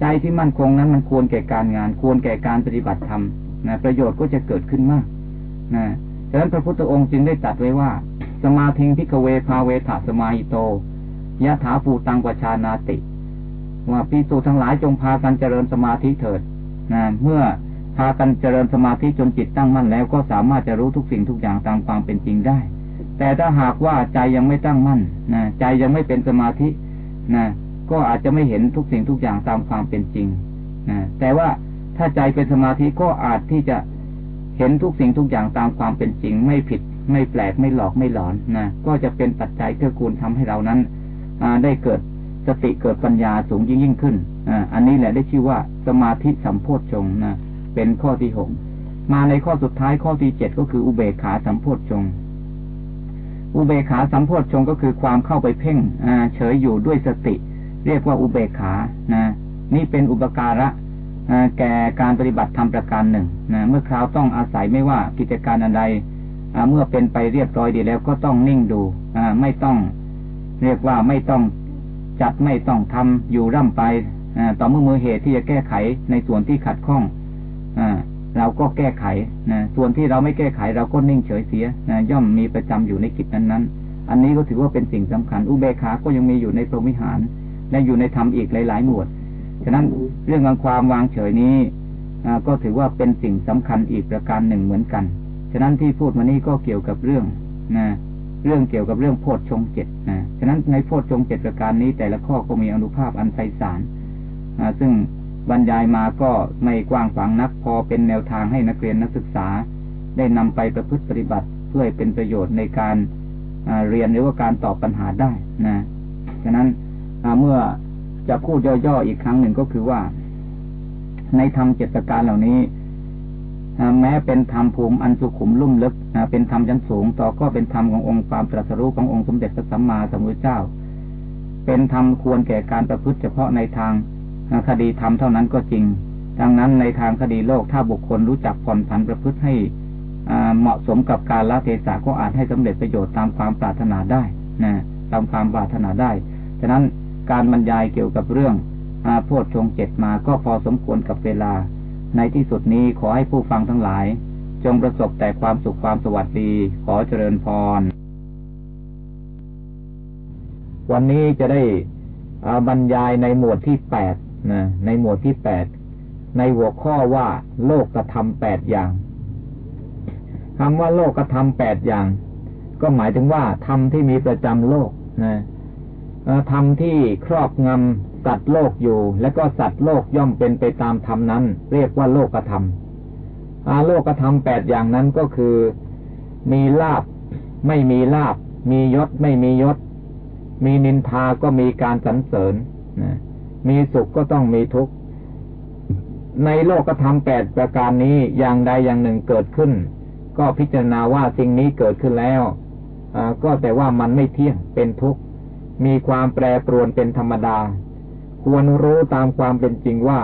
A: ใจที่มั่นคงนั้นมันควรแก่การงาน ควรแก่การปฏิบัติธรรมนะประโยชน์ก็จะเกิดขึ้นมากนะฉะนั้นพระพุทธองค์จึงได้ตรัสไว้ว่า สมาธิพิกเวภาเวถาสมาหิโตยะถาปูตังปชานาติ ว่าพิสูจทั้งหลายจงพากันเจริญสมาธิเถิดนะเมื่อ พากันเจริญสมาธิจนจิตตั้งมั่นแล้วก็สามารถจะรู้ทุกสิ่งทุกอย่างตามความเป็นจริงได้ แต่ถ้าหากว่าใจยังไม่ตั้งมั่นนะใจยังไม่เป็นสมาธินะก็อาจจะไม่เห็นทุกสิ่งทุกอย่างตามความเป็นจริงนะแต่ว่าถ้าใจเป็นสมาธิก็อาจที่จะเห็นทุกสิ่งทุกอย่างตามความเป็นจริง ไม่ผิด ไม่แปลกไม่หลอกไม่หลอนนะก็จะเป็นปัจจัยเกื้อกูลทำให้เรานั้นได้เกิดสติเกิดปัญญาสูงยิ่งยิ่งขึ้นอันนี้แหละได้ชื่อว่าสมาธิสัมโพชฌงนะ เป็นข้อที่หกมาในข้อสุดท้ายข้อที่เจ็ดก็คืออุเบกขาสัมโพชฌงอุเบกขาสัมโพชฌงก็คือความเข้าไปเพ่งเฉยอยู่ด้วยสติ เรียกว่าอุเบกขานะนี่เป็นอุปการะแก่การปฏิบัติธรรมประการหนึ่งนะเมื่อคราวต้องอาศัยไม่ว่ากิจการอะไรเมื่อเป็นไปเรียบร้อยดีแล้วก็ต้องนิ่งดูไม่ต้อง เรียกว่าไม่ต้องจัดไม่ต้องทำอยู่ร่ำไปต่อเมื่อมือเหตุที่จะแก้ไขในส่วนที่ขัดข้อง เราก็แก้ไขนะส่วนที่เราไม่แก้ไขเราก็นิ่งเฉยเสียนะย่อมมีประจำอยู่ในกิจนั้นๆ อันนี้ก็ถือว่าเป็นสิ่งสำคัญ อุเบกขาก็ยังมีอยู่ในพรหมิหาร และอยู่ในธรรมอีกหลาย ๆ หมวด ฉะนั้นเรื่องของความวางเฉยนี้ก็ถือว่าเป็นสิ่งสำคัญอีกประการหนึ่งเหมือนกัน ฉะนั้นที่พูดมานี้ก็เกี่ยวกับเรื่องนะเรื่องเกี่ยวกับเรื่องโพชฌงเจ็ดนะฉะนั้นในโพชฌงเจ็ดประการนี้แต่ละข้อก็มีอนุภาพอันไพศาลซึ่ง บรรยายมาก็ไม่กว้างขวางนักพอเป็นแนวทางให้นักเรียนนักศึกษา ได้นำไปประพฤติปฏิบัติเพื่อเป็นประโยชน์ในการเรียนหรือว่าการตอบปัญหาได้นะฉะนั้นเมื่อจะพูดย่อๆอีกครั้งหนึ่งก็คือว่า ในธรรมเจตการเหล่านี้แม้เป็นธรรมภูมิอันสุขุมลุ่มลึกเป็นธรรมชั้นสูง ต่อก็เป็นธรรมขององค์ความตรัสรู้ขององค์สมเด็จพระสัมมาสัมพุทธเจ้า เป็นธรรมควรแก่การประพฤติเฉพาะในทาง คดีธรรมเท่านั้นก็จริง ดังนั้นในทางคดีโลกถ้าบุคคลรู้จักผ่อนผันประพฤติให้เหมาะสมกับการละเทศะก็อาจให้สำเร็จประโยชน์ตามความปรารถนาได้นะตามความปรารถนาได้ ฉะนั้นการบรรยายเกี่ยวกับเรื่องอาโพชฌงเจ็ดมาก็พอสมควรกับเวลา ในที่สุดนี้ขอให้ผู้ฟังทั้งหลาย จงประสบแต่ความสุขความสวัสดี ขอเจริญพร วันนี้จะได้บรรยายในหมวดที่แปด นะในหมวดที่แปดในหัวข้อว่า โลกกระทำแปดอย่างคำว่าโลกกระทำแปดอย่าง ก็หมายถึงว่าธรรมที่มีประจำโลกนะธรรมที่ครอบงำสัตว์โลกอยู่ และก็สัตว์โลกย่อมเป็นไปตามธรรมนั้น เรียกว่าโลกกระทำอาโลกกระทำแปดอย่างนั้นก็คือ มีลาบไม่มีลาบ มียศไม่มียศ มีนินทาก็มีการสรรเสริญนะ มีสุขก็ต้องมีทุกข์ ในโลกธรรมแปดประการนี้อย่างใดอย่างหนึ่งเกิดขึ้น ก็พิจารณาว่าสิ่งนี้เกิดขึ้นแล้วก็แต่ว่ามันไม่เที่ยงเป็นทุกข์ มีความแปรปรวนเป็นธรรมดา ควรรู้ตามความเป็นจริงว่า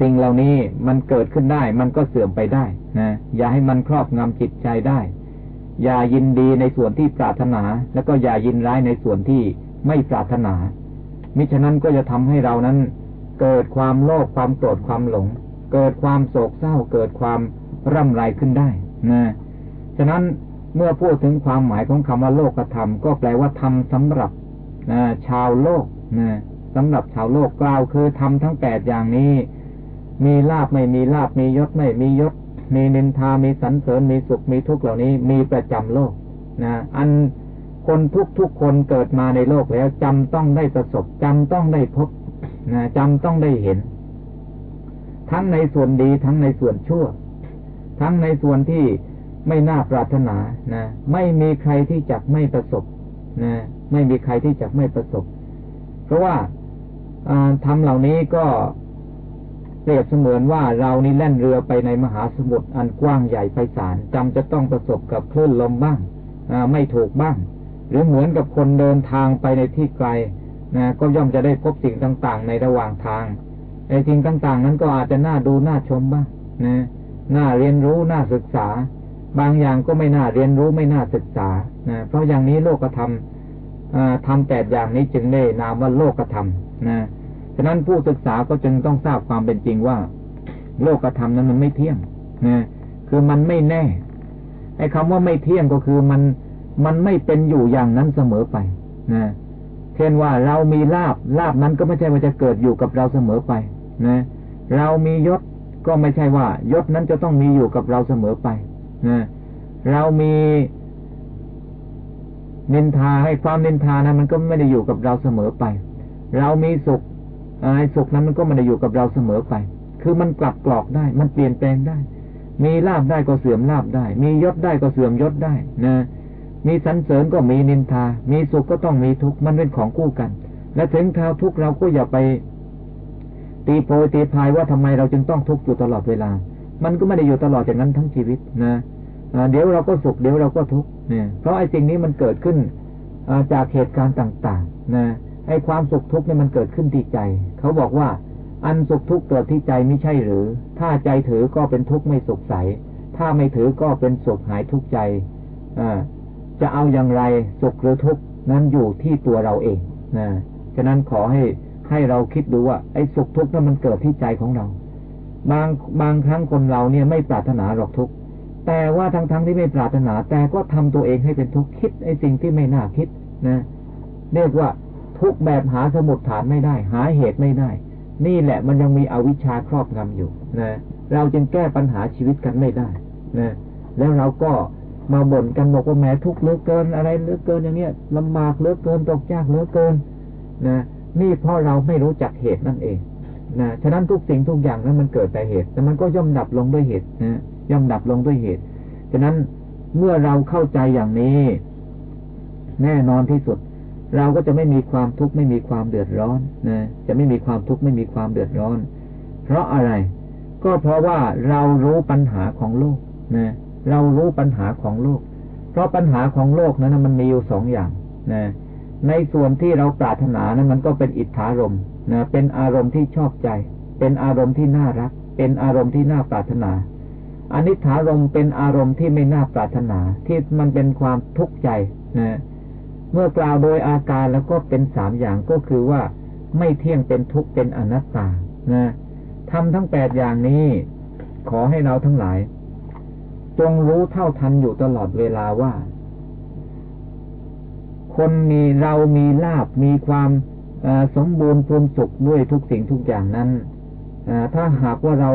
A: สิ่งเหล่านี้มันเกิดขึ้นได้ มันก็เสื่อมไปได้นะอย่าให้มันครอบงำจิตใจได้ อย่ายินดีในส่วนที่ปรารถนา แล้วก็อย่ายินร้ายในส่วนที่ไม่ปรารถนา มิฉะนั้นก็จะทำให้เรานั้น เกิดความโลภความโกรธความหลง เกิดความโศกเศร้า เกิดความร่ำไรขึ้นได้นะฉะนั้นเมื่อพูดถึงความหมายของคำว่าโลกธรรม ก็แปลว่าทำสำหรับนะชาวโลกนะสำหรับชาวโลกกล่าวคือทำทั้งแปดอย่างนี้ มีลาบไม่มีลาบมียศไม่มียศ มีนินทามีสันเสริญมีสุขมีทุกข์เหล่านี้ มีประจำโลกนะอัน คนทุกทุกคนเกิดมาในโลกแล้วจำต้องได้ประสบจำต้องได้พบนะจำต้องได้เห็น ทั้งในส่วนดีทั้งในส่วนชั่ว ทั้งในส่วนที่ไม่น่าปรารถนานะไม่มีใครที่จะไม่ประสบนะไม่มีใครที่จะไม่ประสบ เพราะว่าทำเหล่านี้ก็เปรียบเสมือนว่าเรานี่แล่นเรือไปในมหาสมุทรอันกว้างใหญ่ไพศาลจำจะต้องประสบกับคลื่นลมบ้างไม่ถูกบ้าง หรือเหมือนกับคนเดินทางไปในที่ไกลนะก็ย่อมจะได้พบสิ่งต่างๆ ในระหว่างทางไอ้สิ่งต่างๆ นั้นก็อาจจะน่าดูน่าชมบ้างนะน่าเรียนรู้น่าศึกษา บางอย่างก็ไม่น่าเรียนรู้ไม่น่าศึกษานะเพราะอย่างนี้โลกธรรมทำแปดอย่างนี้จึงได้นามว่าโลกธรรมนะฉะนั้นผู้ศึกษาก็จึงต้องทราบความเป็นจริงว่า โลกธรรมนั้นมันไม่เที่ยงนะคือมันไม่แน่ไอ้คำว่าไม่เที่ยงก็คือมัน มันไม่เป็นอยู่อย่างนั้นเสมอไปนะเช่นว่าเรามีลาบลาบนั้นก็ไม่ใช่ว่าจะเกิดอยู่กับเราเสมอไปนะเรามียศก็ไม่ใช่ว่ายศนั้นจะต้องมีอยู่กับเราเสมอไปนะเรามีนินทาให้ความนินทานะมันก็ไม่ได้อยู่กับเราเสมอไป เรามีสุขไอ้สุขนั้นมันก็ไม่ได้อยู่กับเราเสมอไป คือมันกลับกรอกได้ มันเปลี่ยนแปลงได้ มีลาบได้ก็เสื่อมลาบได้ มียศได้ก็เสื่อมยศได้นะ มีสันเสริญก็มีนินทา มีสุขก็ต้องมีทุกข์มันเป็นของคู่กัน และถึงคราวทุกข์เราก็อย่าไป ตีโพยตีพายว่าทำไมเราจึงต้องทุกข์อยู่ตลอดเวลา มันก็ไม่ได้อยู่ตลอดอย่างนั้นทั้งชีวิตนะเดี๋ยวเราก็สุขเดี๋ยวเราก็ทุกข์เนี่ยเพราะไอ้สิ่งนี้มันเกิดขึ้นจากเหตุการณ์ต่างๆ นะไอ้ความสุขทุกข์เนี่ยมันเกิดขึ้นที่ใจ เขาบอกว่า อันสุขทุกข์เกิดที่ใจไม่ใช่หรือ ถ้าใจถือก็เป็นทุกข์ไม่สุขใส ถ้าไม่ถือก็เป็นสุขหายทุกข์ใจอ่า จะเอาอย่างไรสุขหรือทุกข์นั้นอยู่ที่ตัวเราเองนะฉะนั้นขอให้ให้เราคิดดูว่าไอ้สุขทุกข์นั้นมันเกิดที่ใจของเรา บางบางครั้งคนเราเนี่ยไม่ปรารถนาหรอกทุกข์แต่ว่าทั้งทั้งที่ไม่ปรารถนา แต่ก็ทำตัวเองให้เป็นทุกข์คิดไอ้สิ่งที่ไม่น่าคิดนะเรียกว่าทุกแบบหาสมุดฐานไม่ได้ หาเหตุไม่ได้ นี่แหละมันยังมีอวิชชาครอบงำอยู่นะเราจึงแก้ปัญหาชีวิตกันไม่ได้นะแล้วเราก็ มาบ่นกันบอกว่าแหมทุกข์เหลือเกินอะไรเหลือเกินอย่างเนี้ยลำบากเหลือเกินตกยากเหลือเกินนะนี่เพราะเราไม่รู้จักเหตุนั่นเองนะฉะนั้นทุกสิ่งทุกอย่างนั้นมันเกิดแต่เหตุ แต่มันก็ย่อมดับลงด้วยเหตุนะย่อมดับลงด้วยเหตุ ฉะนั้นเมื่อเราเข้าใจอย่างนี้ แน่นอนที่สุด เราก็จะไม่มีความทุกข์ไม่มีความเดือดร้อนนะจะไม่มีความทุกข์ไม่มีความเดือดร้อน เพราะอะไร ก็เพราะว่าเรารู้ปัญหาของโลกนะ เรารู้ปัญหาของโลก เพราะปัญหาของโลกนั้นมันมีอยู่สองอย่างนะในส่วนที่เราปรารถนานั้นมันก็เป็นอิทธารมนะเป็นอารมณ์ที่ชอบใจ เป็นอารมณ์ที่น่ารัก เป็นอารมณ์ที่น่าปรารถนาอนิถารมเป็นอารมณ์ที่ไม่น่าปรารถนา ที่มันเป็นความทุกข์ใจนะเมื่อกล่าวโดยอาการแล้วก็เป็นสามอย่างก็คือว่า ไม่เที่ยงเป็นทุกข์เป็นอนัตตานะทำทั้งแปดอย่างนี้ ขอให้เราทั้งหลาย จงรู้เท่าทันอยู่ตลอดเวลาว่า คนมีเรามีลาบมีความสมบูรณ์ภูมิสุขด้วยทุกสิ่งทุกอย่างนั้นถ้าหากว่าเรา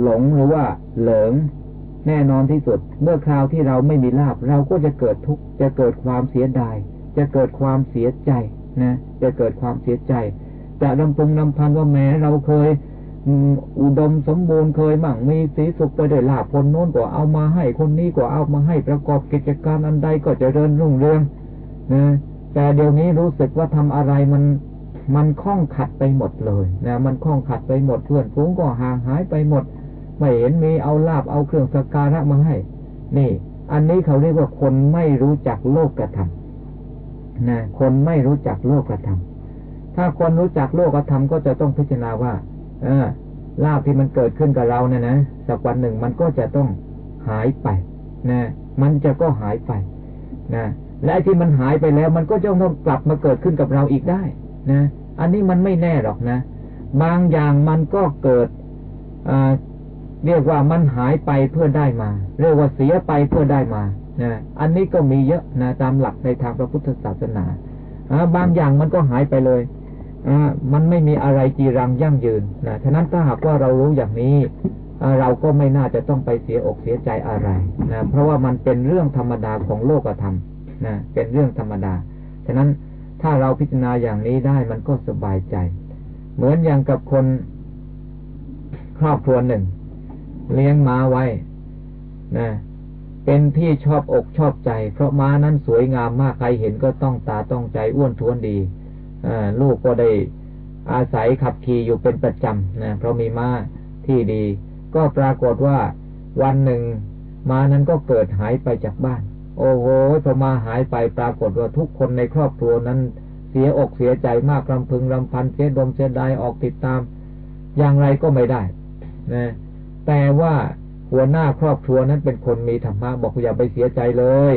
A: หลงหรือว่าเหลิงแน่นอนที่สุด เมื่อคราวที่เราไม่มีลาบเราก็จะเกิดทุกข์จะเกิดความเสียดาย จะเกิดความเสียใจนะจะเกิดความเสียใจ จะลำพึงลำพันว่าแม้เราเคย อุดมสมบูรณ์เคยมั่งมีสีสุขไปได้ลาบคนโน้นก็เอามาให้คนนี้ก็เอามาให้ประกอบกิจการอันใดก็จะเริญรุ่งเรืองนะแต่เดี๋ยวนี้รู้สึกว่าทำอะไรมันมันคล้องขัดไปหมดเลยนะมันคล้องขัดไปหมดเพื่อนฟุ้งก็ห่างหายไปหมด ไม่เห็นมีเอาลาบเอาเครื่องสักการะมาให้ นี่ อันนี้เขาเรียกว่าคนไม่รู้จักโลกกระทำนะคนไม่รู้จักโลกกระทำถ้าคนรู้จักโลกกระทำก็จะต้องพิจารณาว่า ลาบที่มันเกิดขึ้นกับเราเนี่ยนะสักวันหนึ่งมันก็จะต้องหายไปนะมันจะก็หายไปนะและที่มันหายไปแล้ว มันก็จะต้องกลับมาเกิดขึ้นกับเราอีกได้นะอันนี้มันไม่แน่หรอกนะ บางอย่างมันก็เกิดเรียกว่ามันหายไปเพื่อได้มา เรียกว่าเสียไปเพื่อได้มานะอันนี้ก็มีเยอะนะตามหลักในทางพระพุทธศาสนาบางอย่างมันก็หายไปเลย มันไม่มีอะไรจีรังยั่งยืนนะฉะนั้นถ้าหากว่าเรารู้อย่างนี้เราก็ไม่น่าจะต้องไปเสียอกเสียใจอะไรนะเพราะว่ามันเป็นเรื่องธรรมดาของโลกธรรมนะเป็นเรื่องธรรมดา ฉะนั้นถ้าเราพิจารณาอย่างนี้ได้มันก็สบายใจ เหมือนอย่างกับคน
B: ครอบครัวหนึ่ง เลี้ยงม้าไว้นะเป็นที่ชอบอกชอบใจ เพราะม้านั้นสวยงามมากใครเห็นก็ต้องตาต้องใจอ้วนท้วนดี ลูกก็ได้อาศัยขับขี่อยู่เป็นประจำนะเพราะมีม้าที่ดี ก็ปรากฏว่าวันหนึ่งม้านั้นก็เกิดหายไปจากบ้าน โอ้โหพอมาหายไปปรากฏว่าทุกคนในครอบครัวนั้นเสียอกเสียใจมากรำพึงรำพันเสียดมเสียดายออกติดตาม อย่างไรก็ไม่ได้นะแต่ว่าหัวหน้าครอบครัวนั้นเป็นคนมีธรรมะบอกอย่าไปเสียใจเลย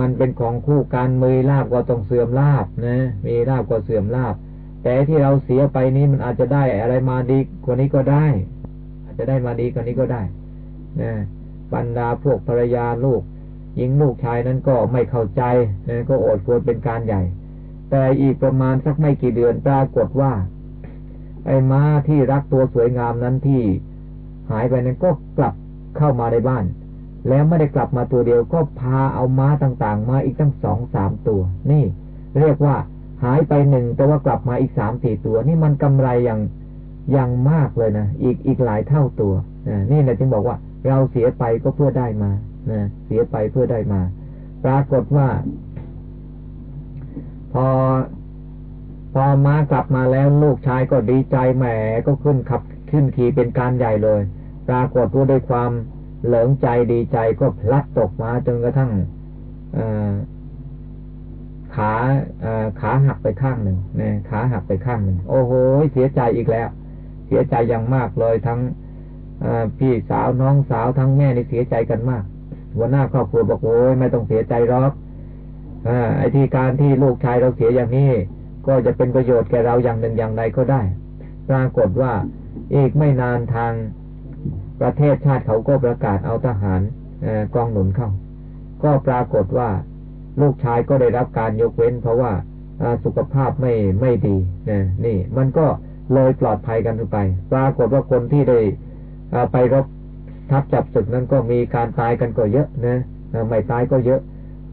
B: มันเป็นของคู่การมือลาบก็ต้องเสื่อมลาบนะ มีลาบก็เสื่อมลาบ แต่ที่เราเสียไปนี้มันอาจจะได้อะไรมาดีกว่านี้ก็ได้ อาจจะได้มาดีกว่านี้ก็ได้นะบรรดาพวกภรรยาลูกหญิงลูกชายนั้นก็ไม่เข้าใจนะก็อดควรเป็นการใหญ่ แต่อีกประมาณสักไม่กี่เดือนปรากฏว่า ไอ้ม้าที่รักตัวสวยงามนั้นที่หายไปนั้นก็กลับเข้ามาในบ้าน แล้วไม่ได้กลับมาตัวเดียวก็พาเอาม้าต่างๆ มาอีกตั้งสองสามตัว นี่ เรียกว่าหายไปหนึ่งแต่ว่ากลับมาอีกสามสี่ตัว นี่มันกำไรอย่างอย่างมากเลยนะอีกอีกหลายเท่าตัวนี่แหละจึงบอกว่า เราเสียไปก็เพื่อได้มานะเสียไปเพื่อได้มา ปรากฏว่า พอ พอม้ากลับมาแล้วลูกชายก็ดีใจแหมก็ขึ้นขับขึ้นขี่เป็นการใหญ่เลย ปรากฏว่าด้วยความ หลิงใจดีใจก็พลัดตกมาจนกระทั่งขาขาหักไปข้างหนึ่งนะขาหักไปข้างหนึ่งโอ้โหเสียใจอีกแล้ว เสียใจอย่างมากเลยทั้งพี่สาวน้องสาวทั้งแม่นี่เสียใจกันมากหัวหน้าครอบครัวบอกโอ้ยไม่ต้องเสียใจหรอกอไอ้ที่การที่ลูกชายเราเสียอย่างนี้ ก็จะเป็นประโยชน์แก่เราอย่างหนึ่งอย่างใดก็ได้ ปรากฏว่าอีกไม่นานทาง ประเทศชาติเขาก็ประกาศเอาทหารกองหนุนเข้า ก็ปรากฏว่าลูกชายก็ได้รับการยกเว้น เพราะว่าสุขภาพไม่ไม่ดีนะนี่ มันก็เลยปลอดภัยกันไป ปรากฏว่าคนที่ได้ไปรบทับจับศึกนั้นก็มีการตายกันก็เยอะนะไม่ตายก็เยอะ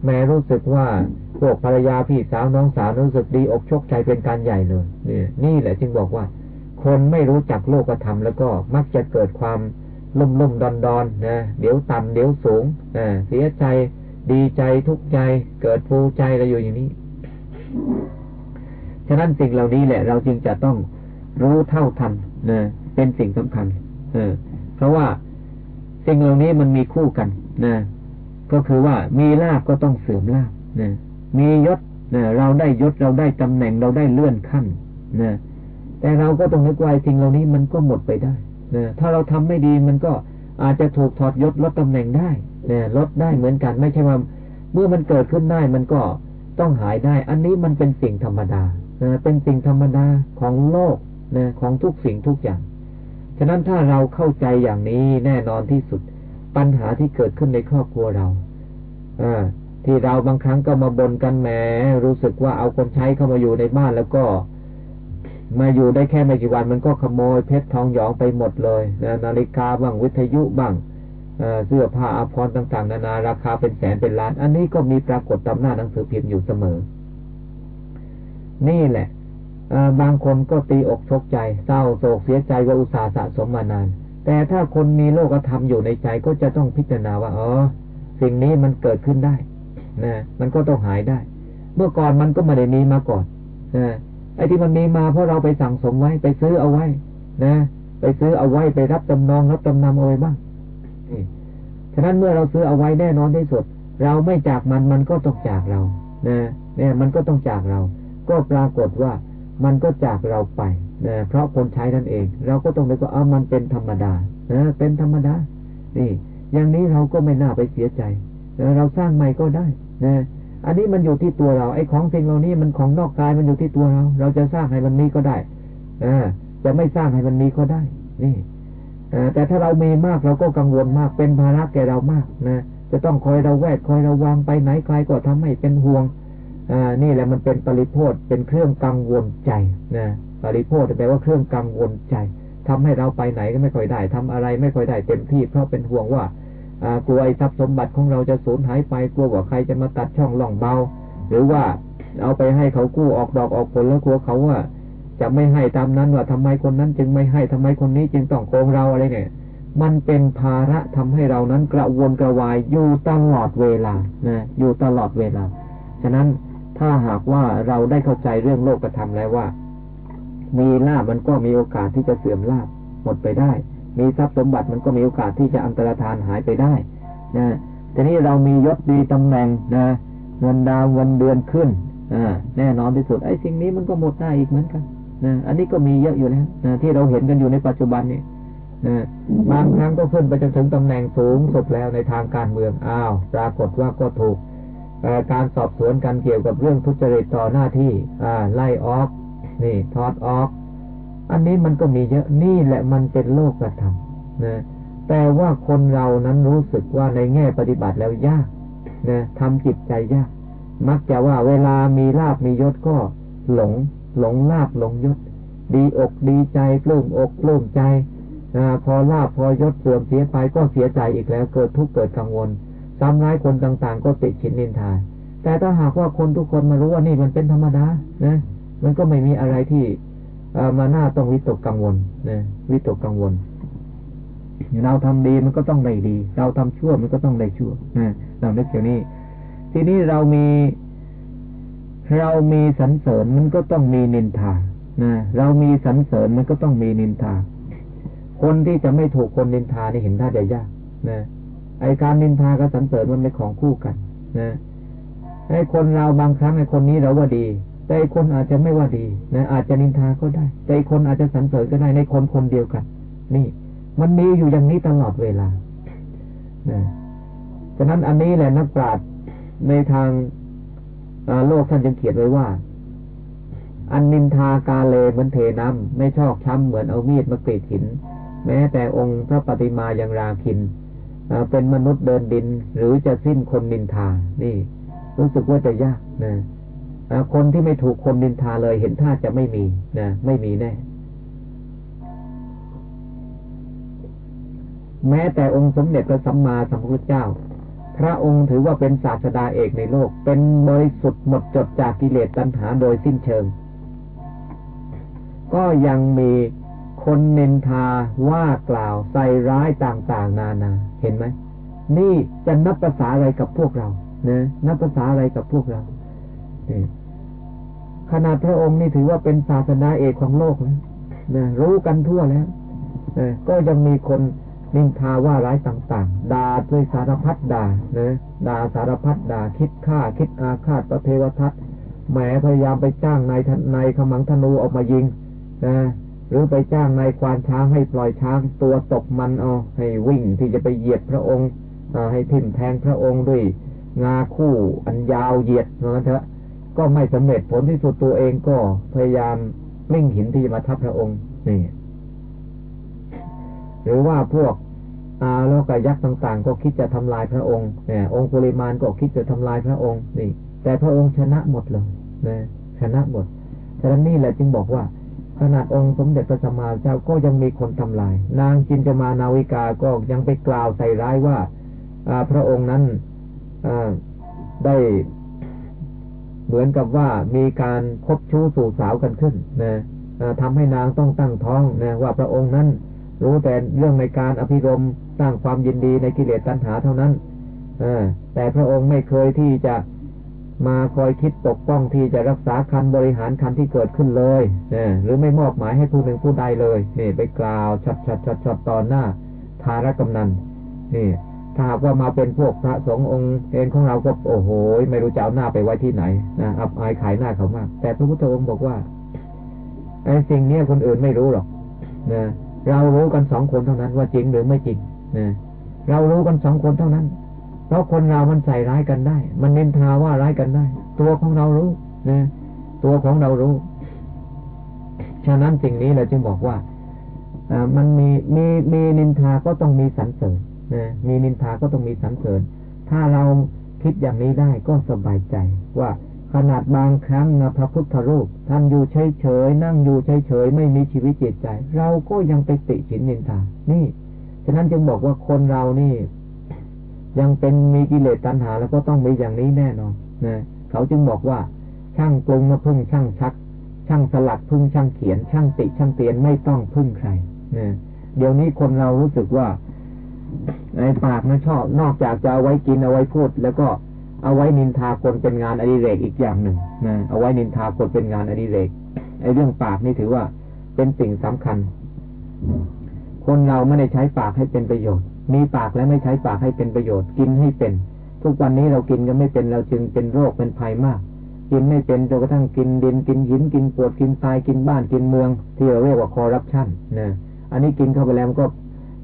B: แม้รู้สึกว่าพวกภรรยาพี่สาวน้องสาวรู้สึกดีอกชกใจเป็นการใหญ่เลยนี่นี่แหละจึงบอกว่า คนไม่รู้จักโลกธรรมแล้วก็มักจะเกิดความ ลุ่มลุ่มดอนดอนนะเดี๋ยวต่ำเดี๋ยวสูงอ่าเสียใจดีใจทุกข์ใจ เกิดภูใจอะไรอยู่อย่างนี้ ฉะนั้นสิ่งเหล่านี้แหละ เราจึงจะต้องรู้เท่าทันนะเป็นสิ่งสำคัญ เออ เพราะว่าสิ่งเหล่านี้มันมีคู่กันนะก็คือว่ามีลาบก็ต้องเสื่อมลาบนะมียศนะเราได้ยศเราได้ตำแหน่งเราได้เลื่อนขั้นนะแต่เราก็ต้องนึกว่าสิ่งเหล่านี้มันก็หมดไปได้ นะถ้าเราทำไม่ดีมันก็อาจจะถูกถอดยศลดตำแหน่งได้นะลดได้เหมือนกันไม่ใช่ว่า เมื่อมันเกิดขึ้นได้มันก็ต้องหายได้ อันนี้มันเป็นสิ่งธรรมดานะเป็นสิ่งธรรมดาของโลกนะของทุกสิ่งทุกอย่าง ฉะนั้นถ้าเราเข้าใจอย่างนี้แน่นอนที่สุด ปัญหาที่เกิดขึ้นในครอบครัวเราอที่เราบางครั้งก็มาบ่นกันแหมรู้สึกว่าเอาคนใช้เข้ามาอยู่ในบ้านแล้วก็ มาอยู่ได้แค่ไม่กี่วันมันก็ขโมยเพชรทองหยองไปหมดเลยนะนาฬิกาบ้างวิทยุบ้างเสื้อผ้าอาภรณ์ต่างๆ นานาราคาเป็นแสนเป็นล้าน อันนี้ก็มีปรากฏตามหน้าหนังสือพิมพ์อยู่เสมอ นี่แหละบางคนก็ตีอกชกใจ เศร้าโศกเสียใจว่าอุตสาห์สะสมมานาน แต่ถ้าคนมีโลกธรรมอยู่ในใจก็จะต้องพิจารณาว่าอ๋อสิ่งนี้มันเกิดขึ้นได้นะมันก็ต้องหายได้ เมื่อก่อนมันก็ไม่ได้มีมาก่อนนะ ไอ้ที่มันมีมาเพราะเราไปสั่งสมไว้ ไปซื้อเอาไว้ นะ ไปซื้อเอาไว้ไปรับจำนองรับจำนำเอาไว้บ้างฉะนั้นเมื่อเราซื้อเอาไว้แน่นอนที่สุด เราไม่จากมันมันก็ต้องจากเรา นะเนี่ยมันก็ต้องจากเรา ก็ปรากฏว่ามันก็จากเราไปนะเพราะคนใช้นั่นเอง เราก็ต้องเลยว่าเอามันเป็นธรรมดานะเป็นธรรมดา นี่ อย่างนี้เราก็ไม่น่าไปเสียใจ เราสร้างใหม่ก็ได้นะ อันนี้มันอยู่ที่ตัวเรา ไอ้ของสิ่งเหล่านี้มันของนอกกายมันอยู่ที่ตัวเรา เราจะสร้างให้มันมีก็ได้อจะไม่สร้างให้มันมีก็ได้ นี่แต่ถ้าเรามีมากเราก็กังวลมากเป็นภาระแก่เรามากนะจะต้องคอยเราแวดคอยระวังไปไหนใครก็ทำให้เป็นห่วงอนี่แหละมันเป็นปริโพธเป็นเครื่องกังวลใจนะปริโพธแปลว่าเครื่องกังวลใจทำให้เราไปไหนก็ไม่ค่อยได้ทำอะไรไม่ค่อยได้เต็มที่เพราะเป็นห่วงว่า กลัวไอ้ทรัพย์สมบัติของเราจะสูญหายไปกลัวว่าใครจะมาตัดช่องหล่องเบา หรือว่าเอาไปให้เขากู้ออกดอกออกผลแล้วกลัวเขาว่า จะไม่ให้ตามนั้นว่าทำไมคนนั้นจึงไม่ให้ทำไมคนนี้จึงต้องโกงเราอะไรเนี่ยมันเป็นภาระทำให้เรานั้นกระวนกระวายอยู่ตลอดเวลานะอยู่ตลอดเวลา ฉะนั้นถ้าหากว่าเราได้เข้าใจเรื่องโลกธรรมแล้วว่า มีลาบมันก็มีโอกาสที่จะเสื่อมลาบหมดไปได้ มีทรัพย์สมบัติมันก็มีโอกาสที่จะอันตรธานหายไปได้นะทีนี้เรามียศดีตำแหน่งนะเงินดาวเงินเดือนขึ้นอแน่นอนที่สุดไอ้สิ่งนี้มันก็หมดได้อีกเหมือนกันนะอันนี้ก็มีเยอะอยู่แล้วนะที่เราเห็นกันอยู่ในปัจจุบันนี่นะบางครั้งก็ขึ้นไปจนถึงตำแหน่งสูงสุดแล้วในทางการเมืองอ้าว ปรากฏว่าก็ถูกการสอบสวนกันเกี่ยวกับเรื่องทุจริตต่อหน้าที่ไล่ออกนี่ทอดออก อันนี้มันก็มีเยอะนี่แหละมันเป็นโลกธรรมนะแต่ว่าคนเรานั้นรู้สึกว่าในแง่ปฏิบัติแล้วยากนะทำจิตใจยาก มักจะว่าเวลามีลาบมียศก็หลง หลงลาบหลงยศ ดีอกดีใจปลื้มอกปลื้มใจอพอลาบพอยศเสื่อมเสียไปก็เสียใจอีกแล้ว เกิดทุกข์เกิดกังวลซ้ำร้ายคนต่างๆ ก็ติดชินนินทาแต่ถ้าหากว่าคนทุกคนมารู้ว่านี่มันเป็นธรรมดานะ มันก็ไม่มีอะไรที่ มาหน้าต้องวิตกกังวลนะวิตกกังวล เราทำดีมันก็ต้องได้ดี เราทำชั่วมันก็ต้องได้ชั่วนะเราเนึกอย่างนี้ ทีนี้เรามี เรามีสรรเสริญมันก็ต้องมีนินทานะเรามีสรรเสริญมันก็ต้องมีนินทา คนที่จะไม่ถูกคนนินทานี่เห็นท่าจะยากนะไอการนินทากับสรรเสริญมันเป็นของคู่กัน นะไอคนเราบางครั้งไอคนนี้เราว่าดี แต่คนอาจจะไม่ว่าดีนะอาจจะนินทาก็ได้ แต่คนอาจจะสรรเสริญก็ได้ในคนคนเดียวกัน นี่ มันมีอยู่อย่างนี้ตลอดเวลานะฉะนั้นอันนี้แหละนักปราชญ์ในทางโลกท่านจึงเขียนไว้ว่า อันนินทากาเลเหมือนเทน้ำไม่ชอกช้ำเหมือนเอามีดมากรีดหิน แม้แต่องค์พระปฏิมาอย่างราคินเป็นมนุษย์เดินดินหรือจะสิ้นคนนินทา นี่ รู้สึกว่าจะยากนะ คนที่ไม่ถูกคนนินทาเลยเห็นท่าจะไม่มีนะไม่มีแน่ แม้แต่องค์สมเด็จพระสัมมาสัมพุทธเจ้า พระองค์ถือว่าเป็นศาสดาเอกในโลก เป็นบริสุทธิ์หมดจดจากกิเลสตัณหาโดยสิ้นเชิง ก็ยังมีคนเนินทาว่ากล่าวใส่ร้ายต่างๆ นานา เห็นไหมนี่จะนับภาษาอะไรกับพวกเราเนะนับภาษาอะไรกับพวกเรา ขนาดพระองค์นี่ถือว่าเป็นศาสนาเอกของโลกแล้วนะรู้กันทั่วแล้วก็ยังมีคนนินทาว่าร้ายต่างๆ ด่าด้วยสารพัดด่านะด่าสารพัดด่าคิดฆ่า คิดอาฆาตประเทวทัตแหมพยายามไปจ้างนายนายขมังธนูออกมายิงนะหรือไปจ้างนายควานช้างให้ปล่อยช้างตัวตกมันเอาให้วิ่งที่จะไปเหยียดพระองค์ให้ทิ่มแทงพระองค์ด้วยงาคู่อันยาวเหยียดนะเถอะ ก็ไม่สำเร็จผลที่สุดตัวเองก็พยายามกลิ้งหินที่มาทับพระองค์นี่หรือว่าพวกอาแล้วก็ยักษ์ต่างๆ ก็คิดจะทำลายพระองค์เนี่ยองค์ปริมาณก็คิดจะทำลายพระองค์นี่ แต่พระองค์ชนะหมดเลยนะชนะหมดฉะนั้นนี่แหละจึงบอกว่าขนาดองค์สมเด็จพระสัมมาเจ้าก็ยังมีคนทำลาย นางจินจมานาวิกาก็ยังไปกล่าวใส่ร้ายว่าพระองค์นั้นได้ เหมือนกับว่ามีการคบชู้สู่สาวกันขึ้นนะทำให้นางต้องตั้งท้องนะว่าพระองค์นั้น รู้แต่เรื่องในการอภิรมสร้างความยินดีในกิเลสตัณหาเท่านั้นอแต่พระองค์ไม่เคยที่จะมาคอยคิดปกป้องที่จะรักษาคันบริหารคันที่เกิดขึ้นเลยหรือไม่มอบหมายให้ผู้หนึ่งผู้ใดเลยนี่ไปกล่าวชัดชัดชัดชัดตอนหน้าทารกำนันนี่ ถ้าหากว่ามาเป็นพวกพระสงฆ์องค์เองของเราก็โอ้โหไม่รู้จะเอาหน้าไปไว้ที่ไหนนะอับอายขายหน้าเขามาก แต่พระพุทธองค์บอกว่าไอ้สิ่งนี้คนอื่นไม่รู้หรอกนะเรารู้กันสองคนเท่านั้นว่าจริงหรือไม่จริงนะเรารู้กันสองคนเท่านั้น เพราะคนเรามันใส่ร้ายกันได้ มันเน้นทาว่าร้ายกันได้ ตัวของเรารู้นะตัวของเรารู้ ฉะนั้นสิ่งนี้เราจึงบอกว่าอ่ามันมีมีมีนินทาก็ต้องมีสรรเสริญ นะมีนินทาก็ต้องมีสรรเสริญ ถ้าเราคิดอย่างนี้ได้ก็สบายใจ ว่าขนาดบางครั้งนะพระพุทธรูปท่านอยู่เฉยๆนั่งอยู่เฉยๆไม่มีชีวิตจิตใจ เราก็ยังไปติฉินนินทา นี่ ฉะนั้นจึงบอกว่าคนเรานี่ ยังเป็นมีกิเลสตัณหา แล้วก็ต้องมีอย่างนี้แน่นอนนะเขาจึงบอกว่า ช่างปรุงมาพึ่งช่างชัก ช่างสลักพึ่งช่างเขียน ช่างติช่างเตียนไม่ต้องพึ่งใครนะเดี๋ยวนี้คนเรารู้สึกว่า ไอ้ปากมันชอบ นอกจากจะเอาไว้กินเอาไว้พูด แล้วก็เอาไว้นินทาคนเป็นงานอดิเรกอีกอย่างหนึ่งนะเอาไว้นินทาคนเป็นงานอดิเรกไอ้เรื่องปากนี่ถือว่าเป็นสิ่งสำคัญ คนเราไม่ได้ใช้ปากให้เป็นประโยชน์ มีปากและไม่ใช้ปากให้เป็นประโยชน์ กินให้เป็น ทุกวันนี้เรากินก็ไม่เป็นเราจึงเป็นโรคเป็นภัยมาก กินไม่เป็นจนกระทั่งกินดินกินหินกินปวดกินทรายกินบ้านกินเมือง ที่เราเรียกว่าคอร์รัปชันนะอันนี้กินเข้าไปแล้วก็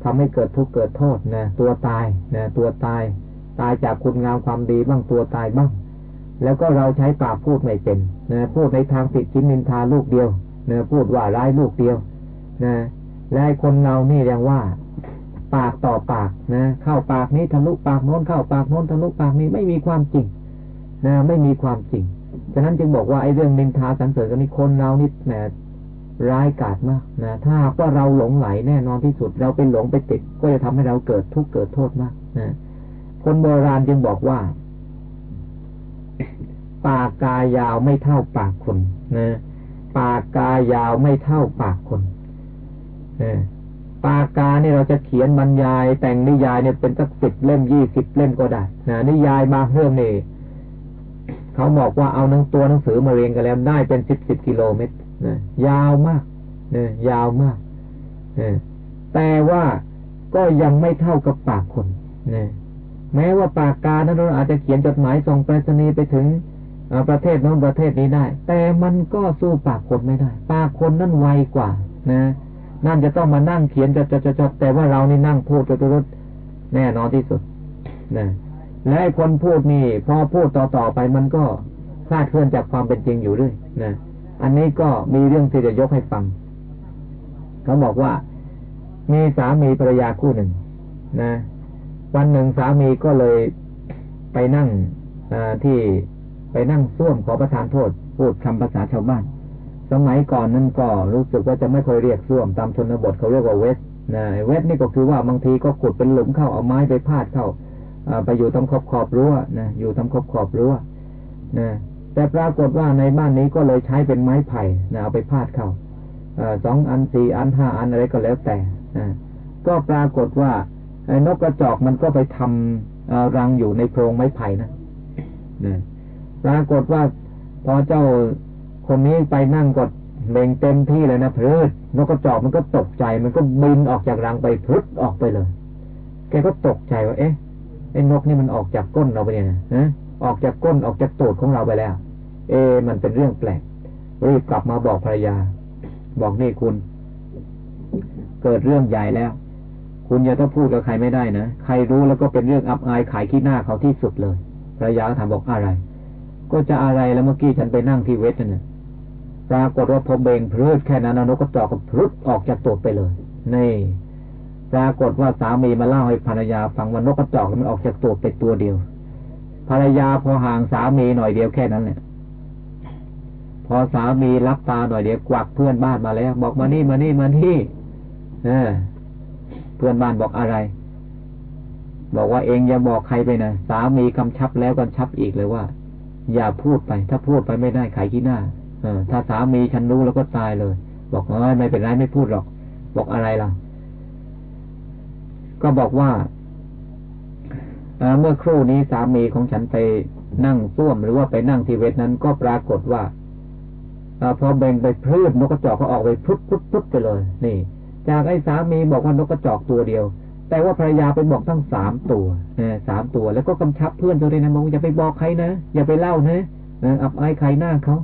B: ทำให้เกิดทุกข์เกิดโทษนะตัวตายนะตัวตาย ตายจากคุณงามความดีบ้างตัวตายบ้าง แล้วก็เราใช้ปากพูดไม่เป็นนะพูดในทางติดชิ้นนินทาลูกเดียวนะพูดว่าร้ายลูกเดียวนะและคนเรานี่เรียกว่า ปากต่อปากนะเข้าปากนี้ทะลุปากโน้นเข้าปากโน้นทะลุปากนี้ไม่มีความจริงนะไม่มีความจริงฉะนั้นจึงบอกว่าไอ้เรื่องนินทาสรรเสริญกันนี่คนเรานี่แหม ร้ายกาจมากนะถ้าว่าเราหลงไหลแน่นอนที่สุด เราเป็นหลงไปติด ก็จะทำให้เราเกิดทุกข์เกิดโทษมากนะคนโบราณจึงบอกว่า ปากกายาวไม่เท่าปากคนนะปากกายาวไม่เท่าปากคนนะปากกาเนี่ยเราจะเขียนบรรยาย แต่งนิยายเนี่ยเป็นสักสิบเล่มยี่สิบเล่มก็ได้นะนิยายบาเรื่องนี่เขาบอกว่าเอาหนังตัวหนังสือมาเรียงกันแล้วได้เป็นสิบสิบกิโลเมตร ยาวมากยาวมากแต่ว่าก็ยังไม่เท่ากับปากคนแม้ว่าปากกานั้นเราอาจจะเขียนจดหมายส่งไปรษณีย์ไปถึงประเทศโน้นประเทศนี้ได้ แต่มันก็สู้ปากคนไม่ได้ ปากคนนั่นไวกว่า นะ นั่นจะต้องมานั่งเขียนจดจดจดแต่ว่าเรานี่นั่งพูดจดจดแน่นอนที่สุดนะและคนพูดนี่ พอพูดต่อต่อไปมันก็คลาดเคลื่อนจากความเป็นจริงอยู่ด้วยนะ อันนี้ก็มีเรื่องที่จะยกให้ฟัง เขาบอกว่า มีสามีภรรยาคู่หนึ่ง นะ วันหนึ่งสามีก็เลยไปนั่งที่ไปนั่งส้วมขอประทานโทษ พูดคำภาษาชาวบ้าน สมัยก่อนนั้นก็รู้สึกว่าจะไม่เคยเรียกส้วมตามชนบทเขาเรียกว่าเวสนะเวสนี่ก็คือว่าบางทีก็ขุดเป็นหลุมเข้าเอาไม้ไปพาดเข้าไปอยู่ตามขอบขอบรั้วนะอยู่ตามขอบขอบรั้วนะ แต่ปรากฏว่าในบ้านนี้ก็เลยใช้เป็นไม้ไผ่นะเอาไปพาดเข้าสองอันสี่อันห้าอันอะไรก็แล้วแต่ก็ปรากฏว่านกกระจอกมันก็ไปทำรังอยู่ในโพรงไม้ไผ่นะปรากฏว่าพอเจ้าคนนี้ไปนั่งกดเบ่งเต็มที่เลยนะเพืชนกกระจอกมันก็ตกใจ มันก็บินออกจากรังไปพึดออกไปเลย แกก็ตกใจว่า เอ๊ะไอ้นกนี่มันออกจากก้นเราไปเนี่ยนะ ออกจากก้นออกจากตูดของเราไปแล้ว เอ มันเป็นเรื่องแปลกรีบกลับมาบอกภรรยา บอกนี่คุณ เกิดเรื่องใหญ่แล้ว คุณอย่าต้องพูดกับใครไม่ได้นะใครรู้แล้วก็เป็นเรื่องอับอายขายขี้หน้าเขาที่สุดเลยภรรยาถามบอกอะไร ก็จะอะไรแล้วเมื่อกี้ฉันไปนั่งที่เวทนั่นปรากฏว่าพอเบงพลืดแค่นั้นนกกระจอกก็พลุดออกจากตูดไปเลยนี่ปรากฏว่าสามีมาเล่าให้ภรรยาฟังว่านกกระจอกมันออกจากตูดไปตัวเดียว ภรรยาพอห่างสามีหน่อยเดียวแค่นั้นแหละพอสามีรับตาหน่อยเดียวกวักเพื่อนบ้านมาแล้ว บอกมานี่มานี่มานี่เออ เพื่อนบ้านบอกอะไร บอกว่าเองอย่าบอกใครไปนะสามีกำชับแล้วกำชับอีกเลยว่า อย่าพูดไป ถ้าพูดไปไม่ได้ขายขี้หน้า เออ ถ้าสามีฉันรู้แล้วก็ตายเลย บอกเอ้ยไม่เป็นไรไม่พูดหรอก บอกอะไรล่ะ ก็บอกว่า เมื่อครู่นี้สามีของฉันไปนั่งส้วมหรือว่าไปนั่งที่เวทนั้นก็ปรากฏว่าอพอเบ่งไปพืชนกกระจอกก็ออกไปพุทพุทพุทไปเลย นี่ จากไอ้สามีบอกว่านกกระจอกตัวเดียว แต่ว่าภรรยาไปบอกทั้งสามตัวสามตัว แล้วก็กำชับเพื่อนตัวเลยนะบอกอย่าไปบอกใครนะอย่าไปเล่านะอับอายใครหน้าเขา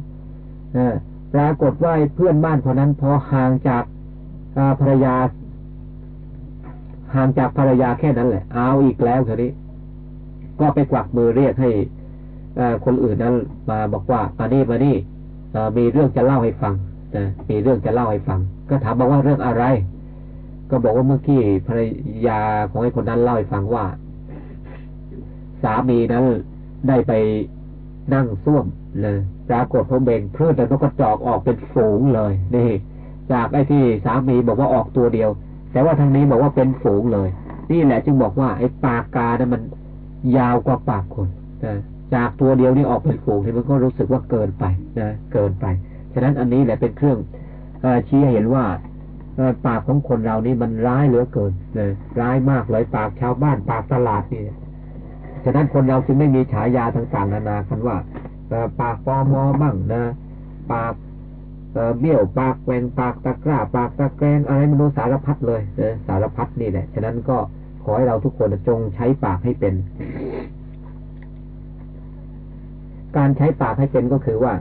B: ปรากฏว่าเพื่อนบ้านคนนั้นพอห่างจากภรรยา ห่างจากภรรยาแค่นั้นแหละ เอาอีกแล้วเธอนี้ ก็ไปกวักมือเรียกให้คนอื่นนั้นมาบอกว่ามานี่มานี่มีเรื่องจะเล่าให้ฟังนะมีเรื่องจะเล่าให้ฟัง ก็ถามบอกว่าเรื่องอะไร ก็บอกว่าเมื่อกี้ภรรยาของไอ้คนนั้นเล่าให้ฟังว่า สามีนั้นได้ไปนั่งส้วมเลยปรากฏพอเบ่งพืชแต่นกกระจอกออกเป็นฝูงเลยนี่จากไอ้ที่สามีบอกว่าออกตัวเดียว แต่ว่าทางนี้บอกว่าเป็นฝูงเลย นี่แหละจึงบอกว่าไอ้ปากกาเนี่ยมัน ยาวกว่าปากคนนะจากตัวเดียวนี่ออกเป็นฝูงนี่มันก็รู้สึกว่าเกินไปนะเกินไปฉฉะนั้นอันนี้แหละเป็นเครื่องอชี้ให้เห็นว่าปากของคนเรานี่มันร้ายเหลือเกินนะร้ายมากเลยปากชาวบ้านปากตลาดนี่ฉะนั้นคนเราจึงไม่มีฉายาต่างๆนานาคันว่าปากปอมอบ้างนะ ปากเบี้ยวปากแหวงปากตะกร้า ปากตะแกรงอะไรมันดูสารพัดเลยเะสารพัดนี่แหละฉะนั้นก็ ขอให้เราทุกคนจงใช้ปากให้เป็น การใช้ปากให้เป็นก็คือว่า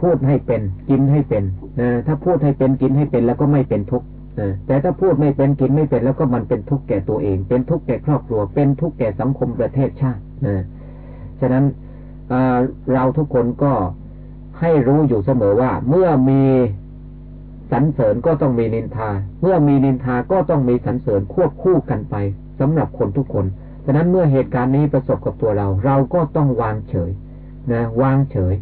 B: พูดให้เป็น กินให้เป็นนะถ้าพูดให้เป็นกินให้เป็นแล้วก็ไม่เป็นทุกข์แต่ถ้าพูดไม่เป็นกินไม่เป็นแล้วก็มันเป็นทุกข์แก่ตัวเอง เป็นทุกข์แก่ครอบครัว เป็นทุกข์แก่สังคมประเทศชาตินะฉะนั้นเราทุกคนก็ให้รู้อยู่เสมอว่า เมื่อมี สรรเสริญก็ต้องมีนินทา เมื่อมีนินทาก็ต้องมีสรรเสริญควบคู่กันไปสำหรับคนทุกคนฉะนั้นเมื่อเหตุการณ์นี้ประสบกับตัวเรา เราก็ต้องวางเฉยนะวางเฉย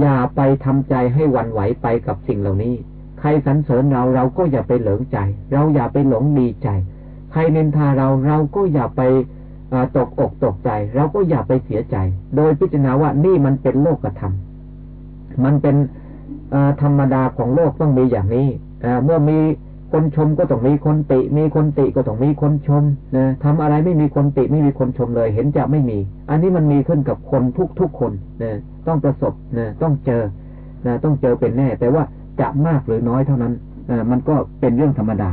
B: อย่าไปทำใจให้วันไหวไปกับสิ่งเหล่านี้ ใครสรรเสริญเราเราก็อย่าไปเหลิงใจ เราอย่าไปหลงดีใจ ใครนินทาเราเราก็อย่าไปตกอกตกใจ เราก็อย่าไปเสียใจ โดยพิจารณาว่านี่มันเป็นโลกธรรมมันเป็น ธรรมดาของโลกต้องมีอย่างนี้เมื่อมีคนชมก็ต้องมีคนติ มีคนติก็ต้องมีคนชมนะทำอะไรไม่มีคนติไม่มีคนชมเลย เห็นจะไม่มี อันนี้มันมีขึ้นกับคนทุกทุกคนนะต้องประสบนะต้องเจอนะต้องเจอเป็นแน่ แต่ว่าจะมากหรือน้อยเท่านั้นนะมันก็เป็นเรื่องธรรมดา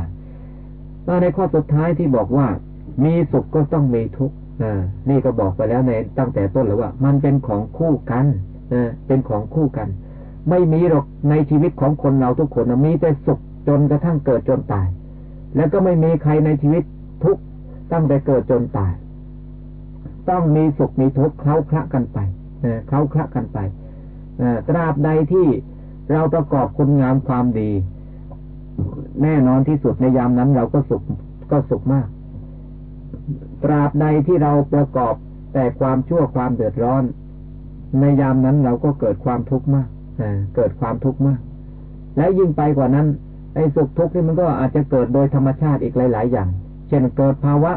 B: แล้ในข้อสุดท้ายที่บอกว่า มีสุขก็ต้องมีทุกข์นี่ก็บอกไปแล้วในตั้งแต่ต้นแล้วว่า มันเป็นของคู่กันเป็นของคู่กัน ไม่มีหรอกในชีวิตของคนเราทุกคนมีแต่สุขจนกระทั่งเกิดจนตาย แล้วก็ไม่มีใครในชีวิตทุกตั้งแต่เกิดจนตาย ต้องมีสุขมีทุกข์เคล้าคละกันไปเคล้าคละกันไปตราบใดที่เราประกอบคุณงามความดี แน่นอนที่สุดในยามนั้น เราก็สุขก็สุขมาก ตราบใดที่เราประกอบแต่ความชั่วความเดือดร้อน ในยามนั้นเราก็เกิดความทุกข์มาก เกิดความทุกข์มาก แล้วยิ่งไปกว่านั้นไอ้สุขทุกข์นี่มันก็อาจจะเกิดโดยธรรมชาติอีกหลาย ๆ อย่าง เช่นเกิดภาวะ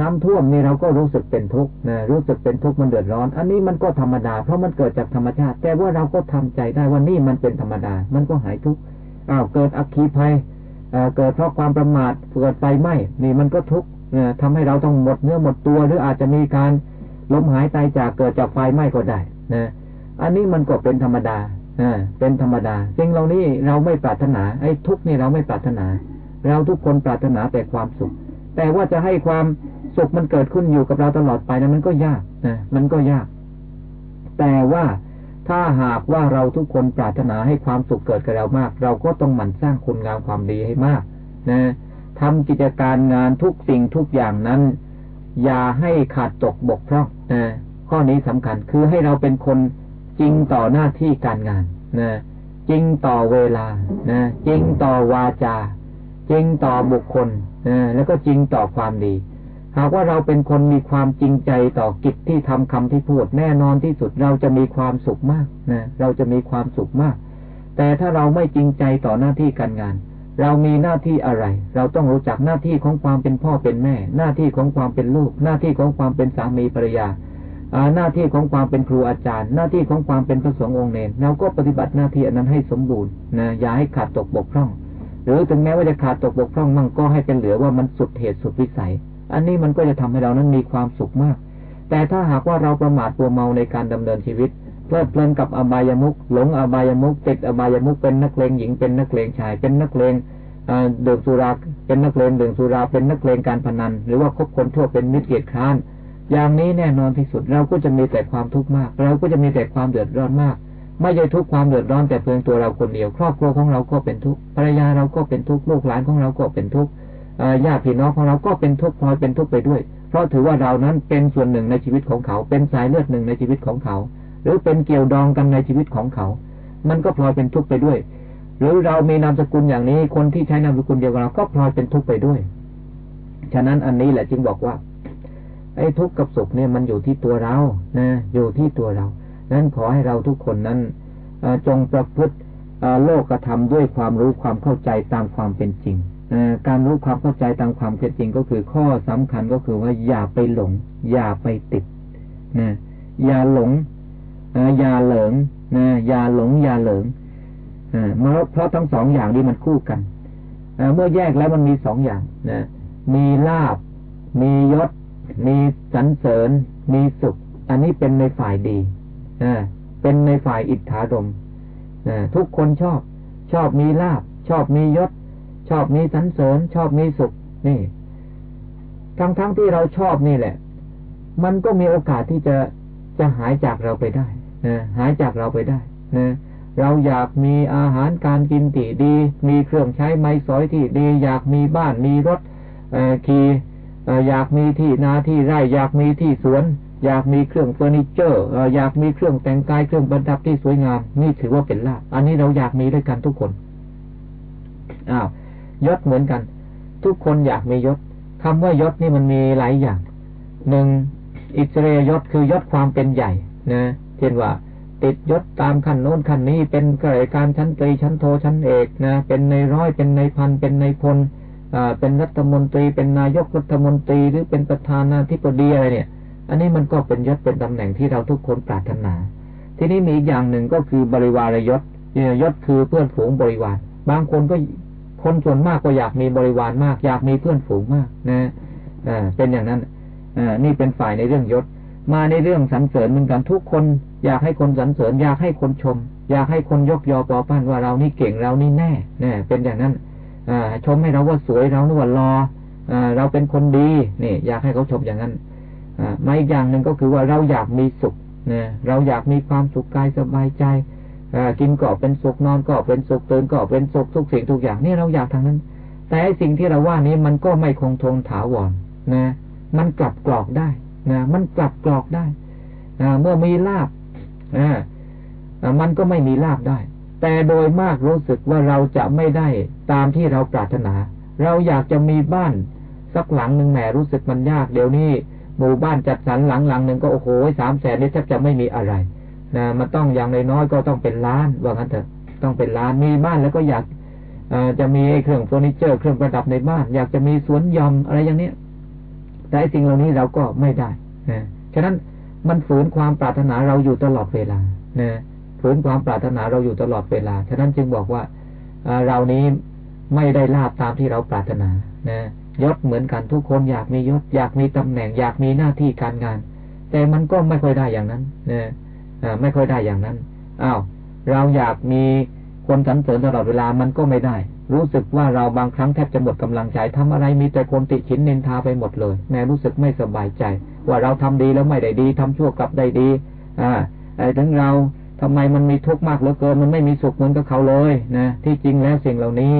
B: น้ำท่วมนี่เราก็รู้สึกเป็นทุกข์นะรู้สึกเป็นทุกข์มันเดือดร้อน อันนี้มันก็ธรรมดา เพราะมันเกิดจากธรรมชาติ แต่ว่าเราก็ทำใจได้ว่านี่มันเป็นธรรมดา มันก็หายทุกข์อ้าวเกิดอัคคีภัยเกิดเพราะความประมาทเกิดไฟไหม้นี่มันก็ทุกข์ทำให้เราต้องหมดเนื้อหมดตัว หรืออาจจะมีการล้มหายตายจากเกิดจากไฟไหม้ก็ได้นะ อันนี้มันก็เป็นธรรมดาอ่าเป็นธรรมดาสิ่งเหล่านี้เราไม่ปรารถนา ไอ้ทุกนี่เราไม่ปรารถนา เราทุกคนปรารถนาแต่ความสุข แต่ว่าจะให้ความสุขมันเกิดขึ้นอยู่กับเราตลอดไปนะมันก็ยากนะมันก็ยาก แต่ว่าถ้าหากว่าเราทุกคนปรารถนาให้ความสุขเกิดกับเรามาก เราก็ต้องหมั่นสร้างคุณงามความดีให้มากนะทำกิจการงานทุกสิ่งทุกอย่างนั้น อย่าให้ขาดตกบกพร่องนะข้อนี้สำคัญคือให้เราเป็นคน จริงต่อหน้าที่การงานนะจริงต่อเวลานะจริงต่อวาจา จริงต่อบุคคลนะแล้วก็จริงต่อความดี หากว่าเราเป็นคนมีความจริงใจต่อกิจที่ทำคำที่พูดแน่นอนที่สุดเราจะมีความสุขมากนะเราจะมีความสุขมาก แต่ถ้าเราไม่จริงใจต่อหน้าที่การงาน เรามีหน้าที่อะไร เราต้องรู้จักหน้าที่ของความเป็นพ่อเป็นแม่ หน้าที่ของความเป็นลูก หน้าที่ของความเป็นสามีภรรยา หน้าที่ของความเป็นครูอาจารย์ หน้าที่ของความเป็นพระสงฆ์องค์เนรเราก็ปฏิบัติหน้าที่อันนั้นให้สมบูรณ์นะอย่าให้ขาดตกบกพร่อง หรือถึงแม้ว่าจะขาดตกบกพร่องมั่งก็ให้เป็นเหลือว่ามันสุดเหตุสุดวิสัย อันนี้มันก็จะทำให้เรานั้นมีความสุขมาก แต่ถ้าหากว่าเราประมาทตัวเมาในการดำเนินชีวิตเพลิดเพลินกับอบายามุกหลงอบายามุกติดอบายามุกเป็นนักเลงหญิงเป็นนักเลงชาย เป็นนักเลงเดื่มสุราเป็นนักเลงดื่มสุราเป็นนักเลงการพนัน หรือว่าคบคนทั่วเป็นมิตรเกียรติค้าน อย่างนี้แน่นอนที่สุด เราก็จะมีแต่ความทุกข์มาก เราก็จะมีแต่ความเดือดร้อนมาก ไม่ใช่ทุกความเดือดร้อนแต่เพียงตัวเราคนเดียว ครอบครัวของเราก็เป็นทุกข์ภรรยาเราก็เป็นทุกข์ลูกหลานของเราก็เป็นทุกข์ญาติพี่น้องของเราก็เป็นทุกข์พลอยเป็นทุกข์ไปด้วย เพราะถือว่าเรานั้นเป็นส่วนหนึ่งในชีวิตของเขา เป็นสายเลือดหนึ่งในชีวิตของเขา หรือเป็นเกี่ยวดองกันในชีวิตของเขา มันก็พลอยเป็นทุกข์ไปด้วย หรือเรามีนามสกุลอย่างนี้ คนที่ใช้นามสกุลเดียวกับเราก็พลอยเป็นทุกข์ไปด้วย ฉะนั้นอันนี้แหละจึงบอกว่า ไอ้ทุกข์กับสุขเนี่ยมันอยู่ที่ตัวเรานะอยู่ที่ตัวเรานั้นขอให้เราทุกคนนั้นจงประพฤติโลกกระทำด้วยความรู้ความเข้าใจตามความเป็นจริงการรู้ความเข้าใจตามความเป็นจริงก็คือข้อสำคัญก็คือว่าอย่าไปหลง อย่าไปติดนะอย่าหลงอย่าเหลิงนะอย่าหลงอย่าเหลิงเพราะทั้งสองอย่างนี้มันคู่กันเมื่อแยกแล้วมันมีสองอย่างนะมีลาบมียศ มีสรรเสริญ มีสุข อันนี้เป็นในฝ่ายดีเป็นในฝ่ายอิทธารมทุกคนชอบ ชอบมีลาบ ชอบมียศ ชอบมีสรรเสริญ ชอบมีสุข นี่ ทั้งทั้งที่เราชอบนี่แหละ มันก็มีโอกาสที่จะจะหายจากเราไปได้หายจากเราไปได้นะเราอยากมีอาหารการกินที่ดี มีเครื่องใช้ไม้สอยที่ดี อยากมีบ้านมีรถขี่ อยากมีที่นาที่ไร่อยากมีที่สวน อยากมีเครื่องเฟอร์นิเจอร์อยากมีเครื่องแต่งกายเครื่องบรรดับที่สวยงาม นี่ถือว่าเป็นลาภอันนี้เราอยากมีด้วยกันทุกคนอ้าวยศเหมือนกัน ทุกคนอยากมียศคำว่ายศนี่มันมีหลายอย่างหนึ่งอิสรยศคือยศความเป็นใหญ่นะเช่นว่า ติดยศตามขั้นโน้นขั้นนี้เป็นข้ารการชั้นตรีชั้นโทชั้นเอกนะเป็นในร้อยเป็นในพันเป็นในพล เป็นรัฐมนตรีเป็นนายกรัฐมนตรีหรือเป็นประธานาธิบดีอะไรเนี่ย อันนี้มันก็เป็นยศเป็นตำแหน่งที่เราทุกคนปรารถนา ทีนี้มีอีกอย่างหนึ่งก็คือบริวารยศยศคือเพื่อนฝูงบริวาร บางคนก็คนส่วนมากก็อยากมีบริวารมาก อยากมีเพื่อนฝูงมากนะอ่าเป็นอย่างนั้นอ่านี่เป็นฝ่ายในเรื่องยศ มาในเรื่องสรรเสริญเหมือนกันทุกคนอยากให้คนสรรเสริญ อยากให้คนชม อยากให้คนยกยอปอปั้นว่าเรานี่เก่งเรานี่แน่เนี่ยเป็นอย่างนั้น ชมให้เราว่าสวยเรานี่ว่ารออเราเป็นคนดีนี่อยากให้เขาชมอย่างนั้นอมาอีกอย่างหนึ่งก็คือว่าเราอยากมีสุขเนี่ยเราอยากมีความสุขกายสบายใจกินก็เป็นสุขนอนก็เป็นสุขตื่นก็เป็นสุขทุกสิ่งทุกอย่างนี่เราอยากทางนั้น แต่สิ่งที่เราว่านี้มันก็ไม่คงทนถาวรนะ มันกลับกรอกได้นะมันกลับกรอกได้เมื่อมีลาบมันก็ไม่มีลาบได้ แต่โดยมากรู้สึกว่าเราจะไม่ได้ตามที่เราปรารถนา เราอยากจะมีบ้านสักหลังหนึ่งแหมรู้สึกมันยากเดี๋ยวนี้หมู่บ้านจัดสรรหลังหลังหนึ่งก็โอ้โหสามแสนนี่แทบจะไม่มีอะไรนะมันต้องอย่างน้อยๆก็ต้องเป็นล้านว่างั้นเถอะต้องเป็นล้านมีบ้านแล้วก็อยากจะมีเครื่องเฟอร์นิเจอร์เครื่องประดับในบ้าน อยากจะมีสวนยอมอะไรอย่างนี้แต่สิ่งเหล่านี้เราก็ไม่ได้นะฉะนั้นมันฝืนความปรารถนาเราอยู่ตลอดเวลานะ ฝืนความปรารถนาเราอยู่ตลอดเวลา ฉะนั้นจึงบอกว่าเรานี้ไม่ได้ลาบตามที่เราปรารถนานะยศเหมือนกันทุกคนอยากมียศอยากมีตำแหน่ง อยากมีหน้าที่การงาน แต่มันก็ไม่ค่อยได้อย่างนั้นนะไม่ค่อยได้อย่างนั้นอ้าวเราอยากมีคนสรรเสริญตลอดเวลามันก็ไม่ได้ รู้สึกว่าเราบางครั้งแทบจะหมดกำลังใจทำอะไรมีแต่คนติชินเนินทาไปหมดเลยแม่รู้สึกไม่สบายใจ ว่าเราทำดีแล้วไม่ได้ดีทำชั่วกลับได้ดี อ่าไอ้ทั้งเรา ทำไมมันมีทุกข์มากเหลือเกิน มันไม่มีสุขเหมือนกับเขาเลยนะที่จริงแล้วสิ่งเหล่านี้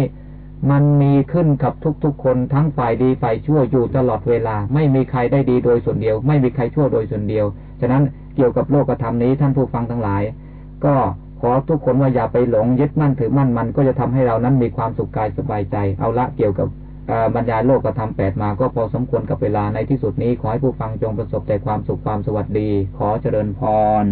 B: มันมีขึ้นกับทุกๆคนทั้งฝ่ายดีฝ่ายชั่วอยู่ตลอดเวลา ไม่มีใครได้ดีโดยส่วนเดียว ไม่มีใครชั่วโดยส่วนเดียวฉะนั้นเกี่ยวกับโลกธรรมนี้ท่านผู้ฟังทั้งหลาย ก็ขอทุกคนว่าอย่าไปหลงยึดมั่นถือมั่นมันก็จะทำให้เรานั้นมีความสุขกายสบายใจ เอาละเกี่ยวกับบรรยายโลกกระทำแปดมาก็พอสมควรกับเวลาในที่สุดนี้ ขอให้ผู้ฟังจงประสบแต่ความสุขความสวัสดี ขอเจริญพร